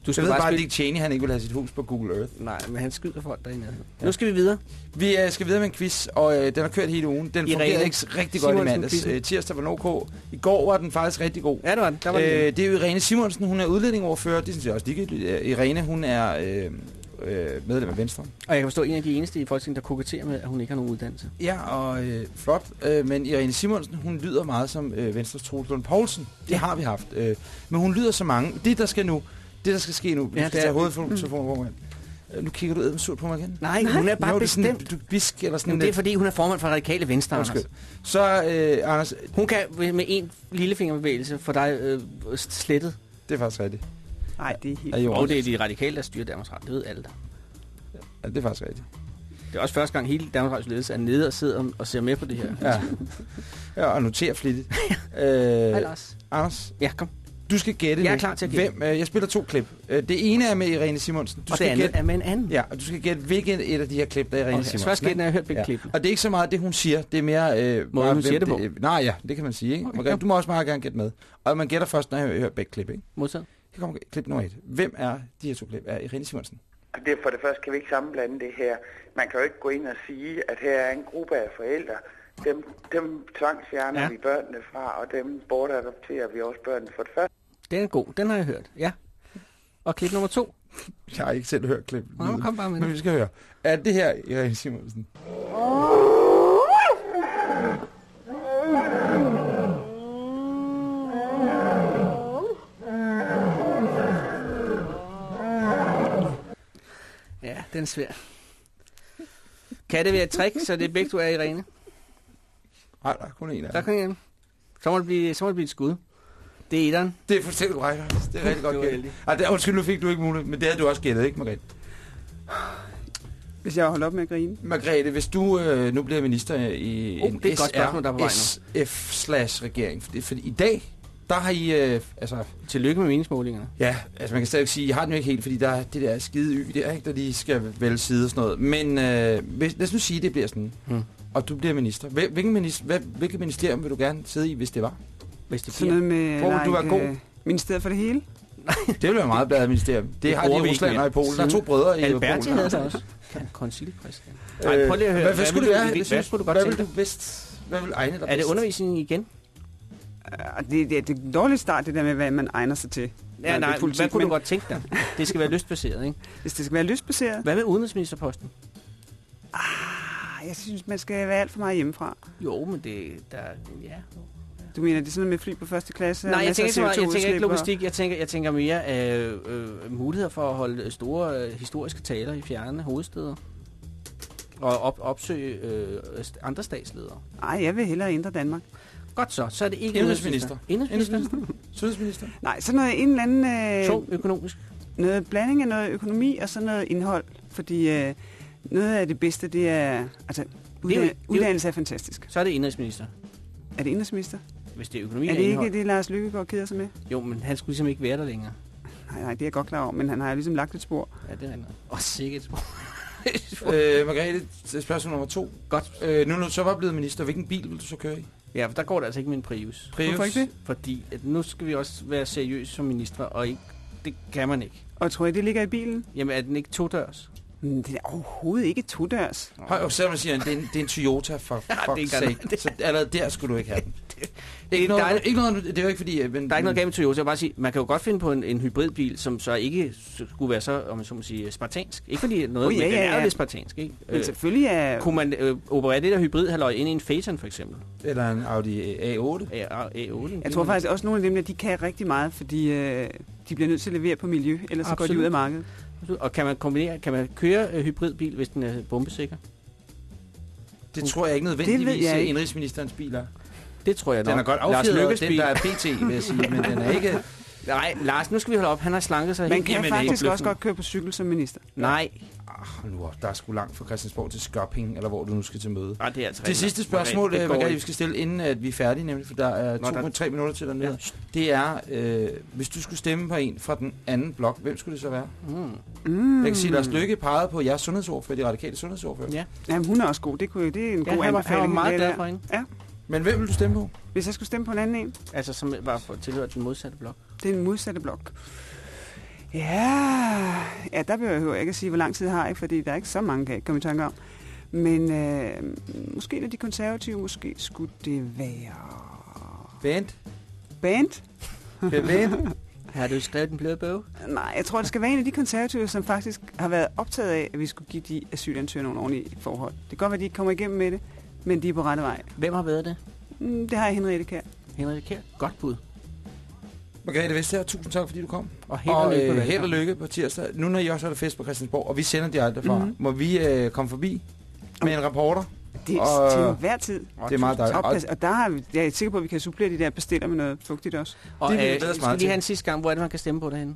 Du Jeg ved bare, at spille- Dick Cheney, han ikke vil have sit hus på Google Earth. Nej, men han skyder folk derinde. Ja. Nu skal vi videre. Vi øh, skal videre med en quiz, og øh, den har kørt hele ugen. Den Irene fungerede ikke rigtig godt i mandags. Øh, tirsdag var den ok. I går var den faktisk rigtig god. Ja, det var den. Der var Øh, det er jo Irene Simonsen, hun er udlændingoverfører. Det synes jeg også ligegyldigt. Øh, Irene, hun er øh, øh, medlem af Venstre. Og jeg kan forstå, at en af de eneste i Folketinget, der koketterer med, at hun ikke har nogen uddannelse. Ja, og øh, flot. Øh, men Irene Simonsen, hun lyder meget som øh, Venstres Troels Poulsen. Det har vi haft. Øh, men hun lyder så mange. Det, der skal nu, det, der skal ske nu, Ja, det er- hovedtelefonen, mm. Nu kigger du surt på mig igen. Nej, hun er bare bestemt. Du bisk eller sådan Jamen, det er fordi, hun er formand for Radikale Venstre, Undskyld. Så, øh, Anders, Hun kan med en lillefingerbevægelse få dig øh, slettet. det er faktisk rigtigt. Nej, det er helt... Er Og det er de radikale, der styrer Danmarks Radio. Det ved alle der. Ja, det er faktisk rigtigt. Det er også første gang, hele Danmarks Radios ledelse er nede og sidder og ser med på det her. Ja, ja og noterer flittigt. øh, Hej, Lars. Anders, Ja, kom. Du skal gætte Jeg er klar til at gætte. Hvem, øh, jeg spiller to klip. Øh, det ene er med Irene Simonsen. Du og det skal andet gætte, er med en anden. ja, og du skal gætte, hvilket et af de her klip, der er Irene Okay, Simonsen. så først gætte, når jeg har hørt begge Ja. klip. Og det er ikke så meget det, hun siger. Det er mere... Øh, bare, hun hvem siger det på. øh, nej, ja, det kan man sige. Ikke? Okay, Okay, du må også meget gerne gætte med. Og man gætter først, når jeg hører, begge klip. Ikke? Modtaget. Her kommer klip nummer et. Hvem er de her to klip? Er Irene Simonsen? Det er for det første kan vi ikke sammenblande det her. Man kan jo ikke gå ind og sige, at her er en gruppe af forældre. Dem, dem tvangsfjerner ja. vi børnene fra, og dem bortadopterer vi også børnene for det første. Den er god. Den har jeg hørt. Ja. Og klip nummer to. Jeg har ikke selv hørt klip. Nå, kom bare med Men vi skal høre. Er det her Irene Simonsen? Ja, den er svær. Kan det være et trick, så det er begge to er Irene? Nej, der er kun en af Der dem. kan jeg. Så må det blive, så må det blive et skud. Det er etteren. Det er fuldstændig korrekt. Det er rigtig godt gættet. Ej, det, undskyld, nu fik du ikke muligt, men det havde du også gættet, ikke, Margrethe? Hvis jeg holder op med at grine. Margrethe, hvis du øh, nu bliver minister i Oh, en det er et godt spørgsmål, der er på vej nu. SF-regering, fordi, fordi i dag, der har I, øh, altså, Tillykke med meningsmålingerne. ja, altså man kan stadig sige, I har den jo ikke helt, fordi der er det der skide y der, ikke, der lige skal vælge side og sådan noget. Men øh, hvis, lad os nu sige, det bliver sådan, Hmm. og du bliver minister. Hvil- Hvilken minister, hvad, hvilket ministerium vil du gerne sidde i, hvis det var? Hvis det Sådan noget med... Hvor vil du like, være god? øh, Ministeriet for det hele. Det ville være meget bladet ministerium. Det, Det har de i Rusland og i Polen. Der er to brødre i Alberti Polen. havde der også. Konsilpræsident. Øh, Nej, prøv lige at høre. Hvad, hvad skulle vil det du- være? Hvad, skulle du godt hvad tænke vil dig? du bedst? Hvad vil egne dig Er det bedst? undervisning igen? Uh, det, det, det er en dårlig start, det der med, hvad man egner sig til. Ja, nej, politik, hvad kunne du men godt tænke dig? Det skal være lystbaseret, ikke? Hvis det skal være lystbaseret, Hvad med udenrigsministerposten? ah, jeg synes, man skal være alt for meget hjemmefra. Jo, men det... Der, ja. Du mener, det er sådan noget med fly på første klasse? Nej, jeg tænker, ikke jeg tænker ikke CO2-udslip og- logistik. Jeg tænker, jeg tænker mere øh, øh, muligheder for at holde store øh, historiske taler i fjerne hovedsteder. Og op, opsøge øh, andre statsledere. Ej, jeg vil hellere ændre Danmark. Godt så, så er det ikke Indrigsminister. Indrigsminister. Sundhedsminister? Nej, sådan noget, en eller anden... Øh, Så økonomisk. noget blanding af noget økonomi og så noget indhold. Fordi øh, noget af det bedste, det er... Altså, jo- det er jo- uddan- uddannelse er fantastisk. Så er det indrigsminister. Er det indrigsminister? Hvis det er økonomi Er og det indhold. ikke det, Lars Løkkegaard keder sig med? Jo, men han skulle ligesom ikke være der længere. Nej, nej, det er jeg godt klar over, men han har jo ligesom lagt et spor. Ja, det er han. Og sikkert. Øh, Margrethe, spørgsmål nummer to. Godt. Øh, nu når du så var blevet minister, hvilken bil vil du så køre i? Ja, for der går det altså ikke med en Prius. Prius? Hvorfor ikke det? Fordi at nu skal vi også være seriøse som minister, og ikke, det kan man ikke. Og tror I, det ligger i bilen? Jamen, er den ikke to-dørs? Mm, Det er overhovedet ikke to-dørs. Høj, og selvom man siger, at det er en, det er en Toyota for er fuck's sake. Så allerede der skulle du ikke have den. Det Ikke der, er, ikke noget, det er jo ikke fordi... øh, Men, der er ikke noget galt med Toyota. Jeg vil bare sige, man kan jo godt finde på en, en hybridbil, som så ikke skulle være så, om man så må sige, spartansk. Ikke fordi noget, Oh, ja, men den ja, er jo ja. lidt spartansk, ikke? Men selvfølgelig er... kunne man øh, operere det der hybrid ind i en Phaeton, for eksempel? Eller en Audi A8. A, A, A8? Jeg tror faktisk også, nogle af dem der, de kan rigtig meget, fordi øh, de bliver nødt til at levere på miljø, ellers så går de Absolut. ud af markedet. Og kan man kombinere, kan man køre øh, hybridbil, hvis den er bombesikker? Det tror jeg ikke Det nødvendigvis, jeg ikke. indrigsministerens bil er. Det tror jeg nok. Den er godt Lars affjedret, den der er PT, vil jeg sige, men den er ikke... Nej, Lars, nu skal vi holde op. Han har slanket sig Man kan faktisk også godt køre på cykel som minister. Nej. Ah, hold nu op. Der er sgu langt fra Christiansborg til Skørping, eller hvor du nu skal til møde. Nej, det er altså Det sidste spørgsmål, Det øh, Margrethe, vi skal stille, inden at vi er færdige, nemlig, for der er Nå, der- 2,3 minutter til dernede. Ja. Det er, øh, hvis du skulle stemme på en fra den anden blok, hvem skulle det så være? Mm. Mm. Jeg kan sige, Lars Lykke pegede på jeres sundhedsordfører, de radikale sundhedsordfører. Ja. Jamen, hun er også god. Det, kunne, det er en Ja, god var, han var anbefaling. meget glad for hende. Ja. Men hvem vil du stemme på? Hvis jeg skulle stemme på en anden en, Altså, som var for tilhørt den modsatte blok. det er en modsatte blok. Ja, ja der behøver jeg ikke at sige, hvor lang tid har jeg, fordi der er ikke så mange, kan jeg komme i tanke om. Men øh, måske er de konservative, måske skulle det være Bent? band. Bent? Har du skrevet den bløde bog? Nej, jeg tror, det skal være en af de konservative, som faktisk har været optaget af, at vi skulle give de asylansøgere nogle ordentlige forhold. Det kan godt være, at de ikke kommer igennem med det, men de er på rette vej. Hvem har været det? Mm, Det har jeg Henriette Kær. Henrik Kjær. Godt bud. Margrethe Vestager, tusind tak, fordi du kom. Og held og og lykke på øh, valgkampen. held og lykke på tirsdag. Nu når I også har det fest på Christiansborg, og vi sender de aldrig fra, Mhm. mm-hmm. må vi øh, komme forbi med en rapporter? Det er Og- til hver tid. Det er meget dejligt. Og, Og og der har vi, jeg er sikker på, at vi kan supplere de der bestiller med noget fugtigt også. Og Det vil øh, glæde os skal meget vi lige til. have en sidste gang, hvor er det, man kan stemme på derhenne?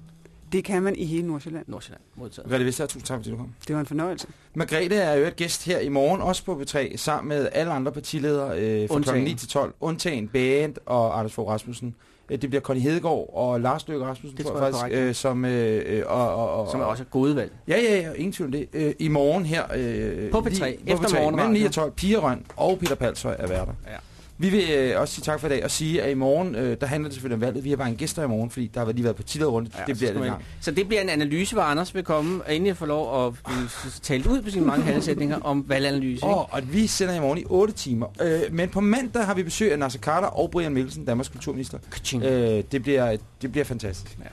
Det kan man i hele Nordsjælland. Nordsjælland. Modtaget. Margrethe Vestager, tusind tak, fordi du kom. Det var en fornøjelse. Margrethe er jo et gæst her i morgen, også på B3, sammen med alle andre partiledere øh, fra Undtagen. kl. 9 til 12. Undtagen Bent og Anders Fogh Rasmussen. Øh, Det bliver Conny Hedegaard og Lars Løkke Rasmussen, Det tror jeg er faktisk, ja. øh, som, øh, øh, og, og, og, Som er også et gode valg. Ja, ja, ja, ingen tvivl om det. Øh, I morgen her... Øh, På P3, lige- efter P3, morgenradio. Mellem 9 og 12. Pia Røn og Peter Palshøj er værter. Ja. Vi vil øh, også sige tak for i dag og sige, at i morgen, øh, der handler det selvfølgelig om valget. Vi har bare en gæster i morgen, fordi der har lige været partilederrunde. Ja, det så bliver langt. Så det bliver en analyse, hvor Anders vil komme og endelig få lov at blive talt ud på sine mange halvsætninger om valganalyse. Og, og vi sender i morgen i 8 timer. Øh, men på mandag har vi besøg af Nasser Carter og Brian Mikkelsen, Danmarks kulturminister. Øh, det, bliver, det bliver fantastisk. Ja.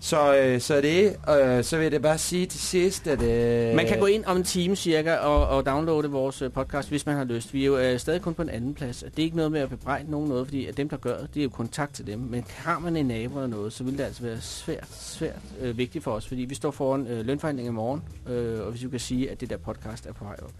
Så, øh, så er det, øh, så vil jeg bare sige til sidst, at... Øh, Man kan gå ind om en time cirka og, og downloade vores øh, podcast, hvis man har lyst. Vi er jo øh, stadig kun på en anden plads. Det er ikke noget med at bebrejde nogen noget, fordi at dem, der gør det, det er jo kontakt til dem. Men har man en nabo eller noget, så vil det altså være svært, svært øh, vigtigt for os, fordi vi står foran øh, lønforhandling i morgen, øh, og hvis vi kan sige, at det der podcast er på vej op.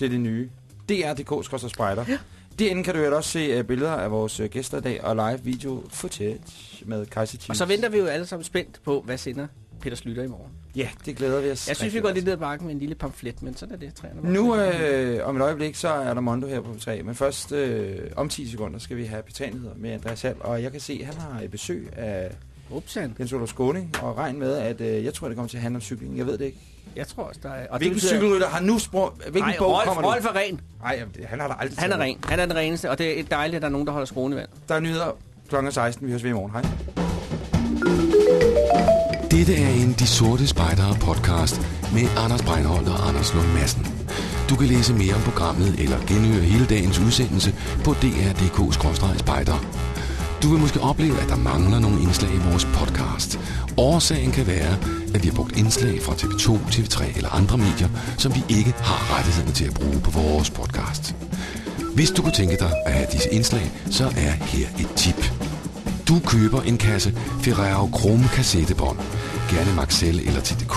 Det er det nye. DR.dk skrøster spejder. Ja. Derinde kan du jo også se uh, billeder af vores uh, gæster i dag og live video footage med Kajsi Og så venter vi jo alle sammen spændt på, hvad sender Peter Slytter i morgen. Ja, det glæder vi os. Jeg synes, vi går lidt ned ad bakken med en lille pamflet, men sådan er det. Træner. Nu øh, om et øjeblik, så er der Mondo her på 3, men først øh, om 10 sekunder skal vi have betaligheder med Andreas Hall, og jeg kan se, at han har et besøg af Upsan. Jens Olof Skåning, og regn med, at øh, jeg tror, det kommer til at handle om cykling. Jeg ved det ikke. Jeg tror også, der er... Og Hvilken betyder- cykelrytter har nu sprung... Hvilken Nej, bog Rolf, kommer? Rolf er ren. Nej, han har da aldrig Han er ren. Han er den reneste, og det er dejligt, at der er nogen, der holder skruen i vand. Der er nyheder kl. 16. Vi høres ved i morgen. Hej. Dette er en De Sorte Spejdere podcast med Anders Breinholt og Anders Lund Madsen. Du kan læse mere om programmet eller genhøre hele dagens udsendelse på dr.dk-spejder. Du vil måske opleve, at der mangler nogle indslag i vores podcast. Årsagen kan være, at vi har brugt indslag fra TV2, TV3 eller andre medier, som vi ikke har rettighederne til at bruge på vores podcast. Hvis du kunne tænke dig at have disse indslag, så er her et tip. Du køber en kasse Ferrero Chrome kassettebånd, gerne Maxell eller TDK,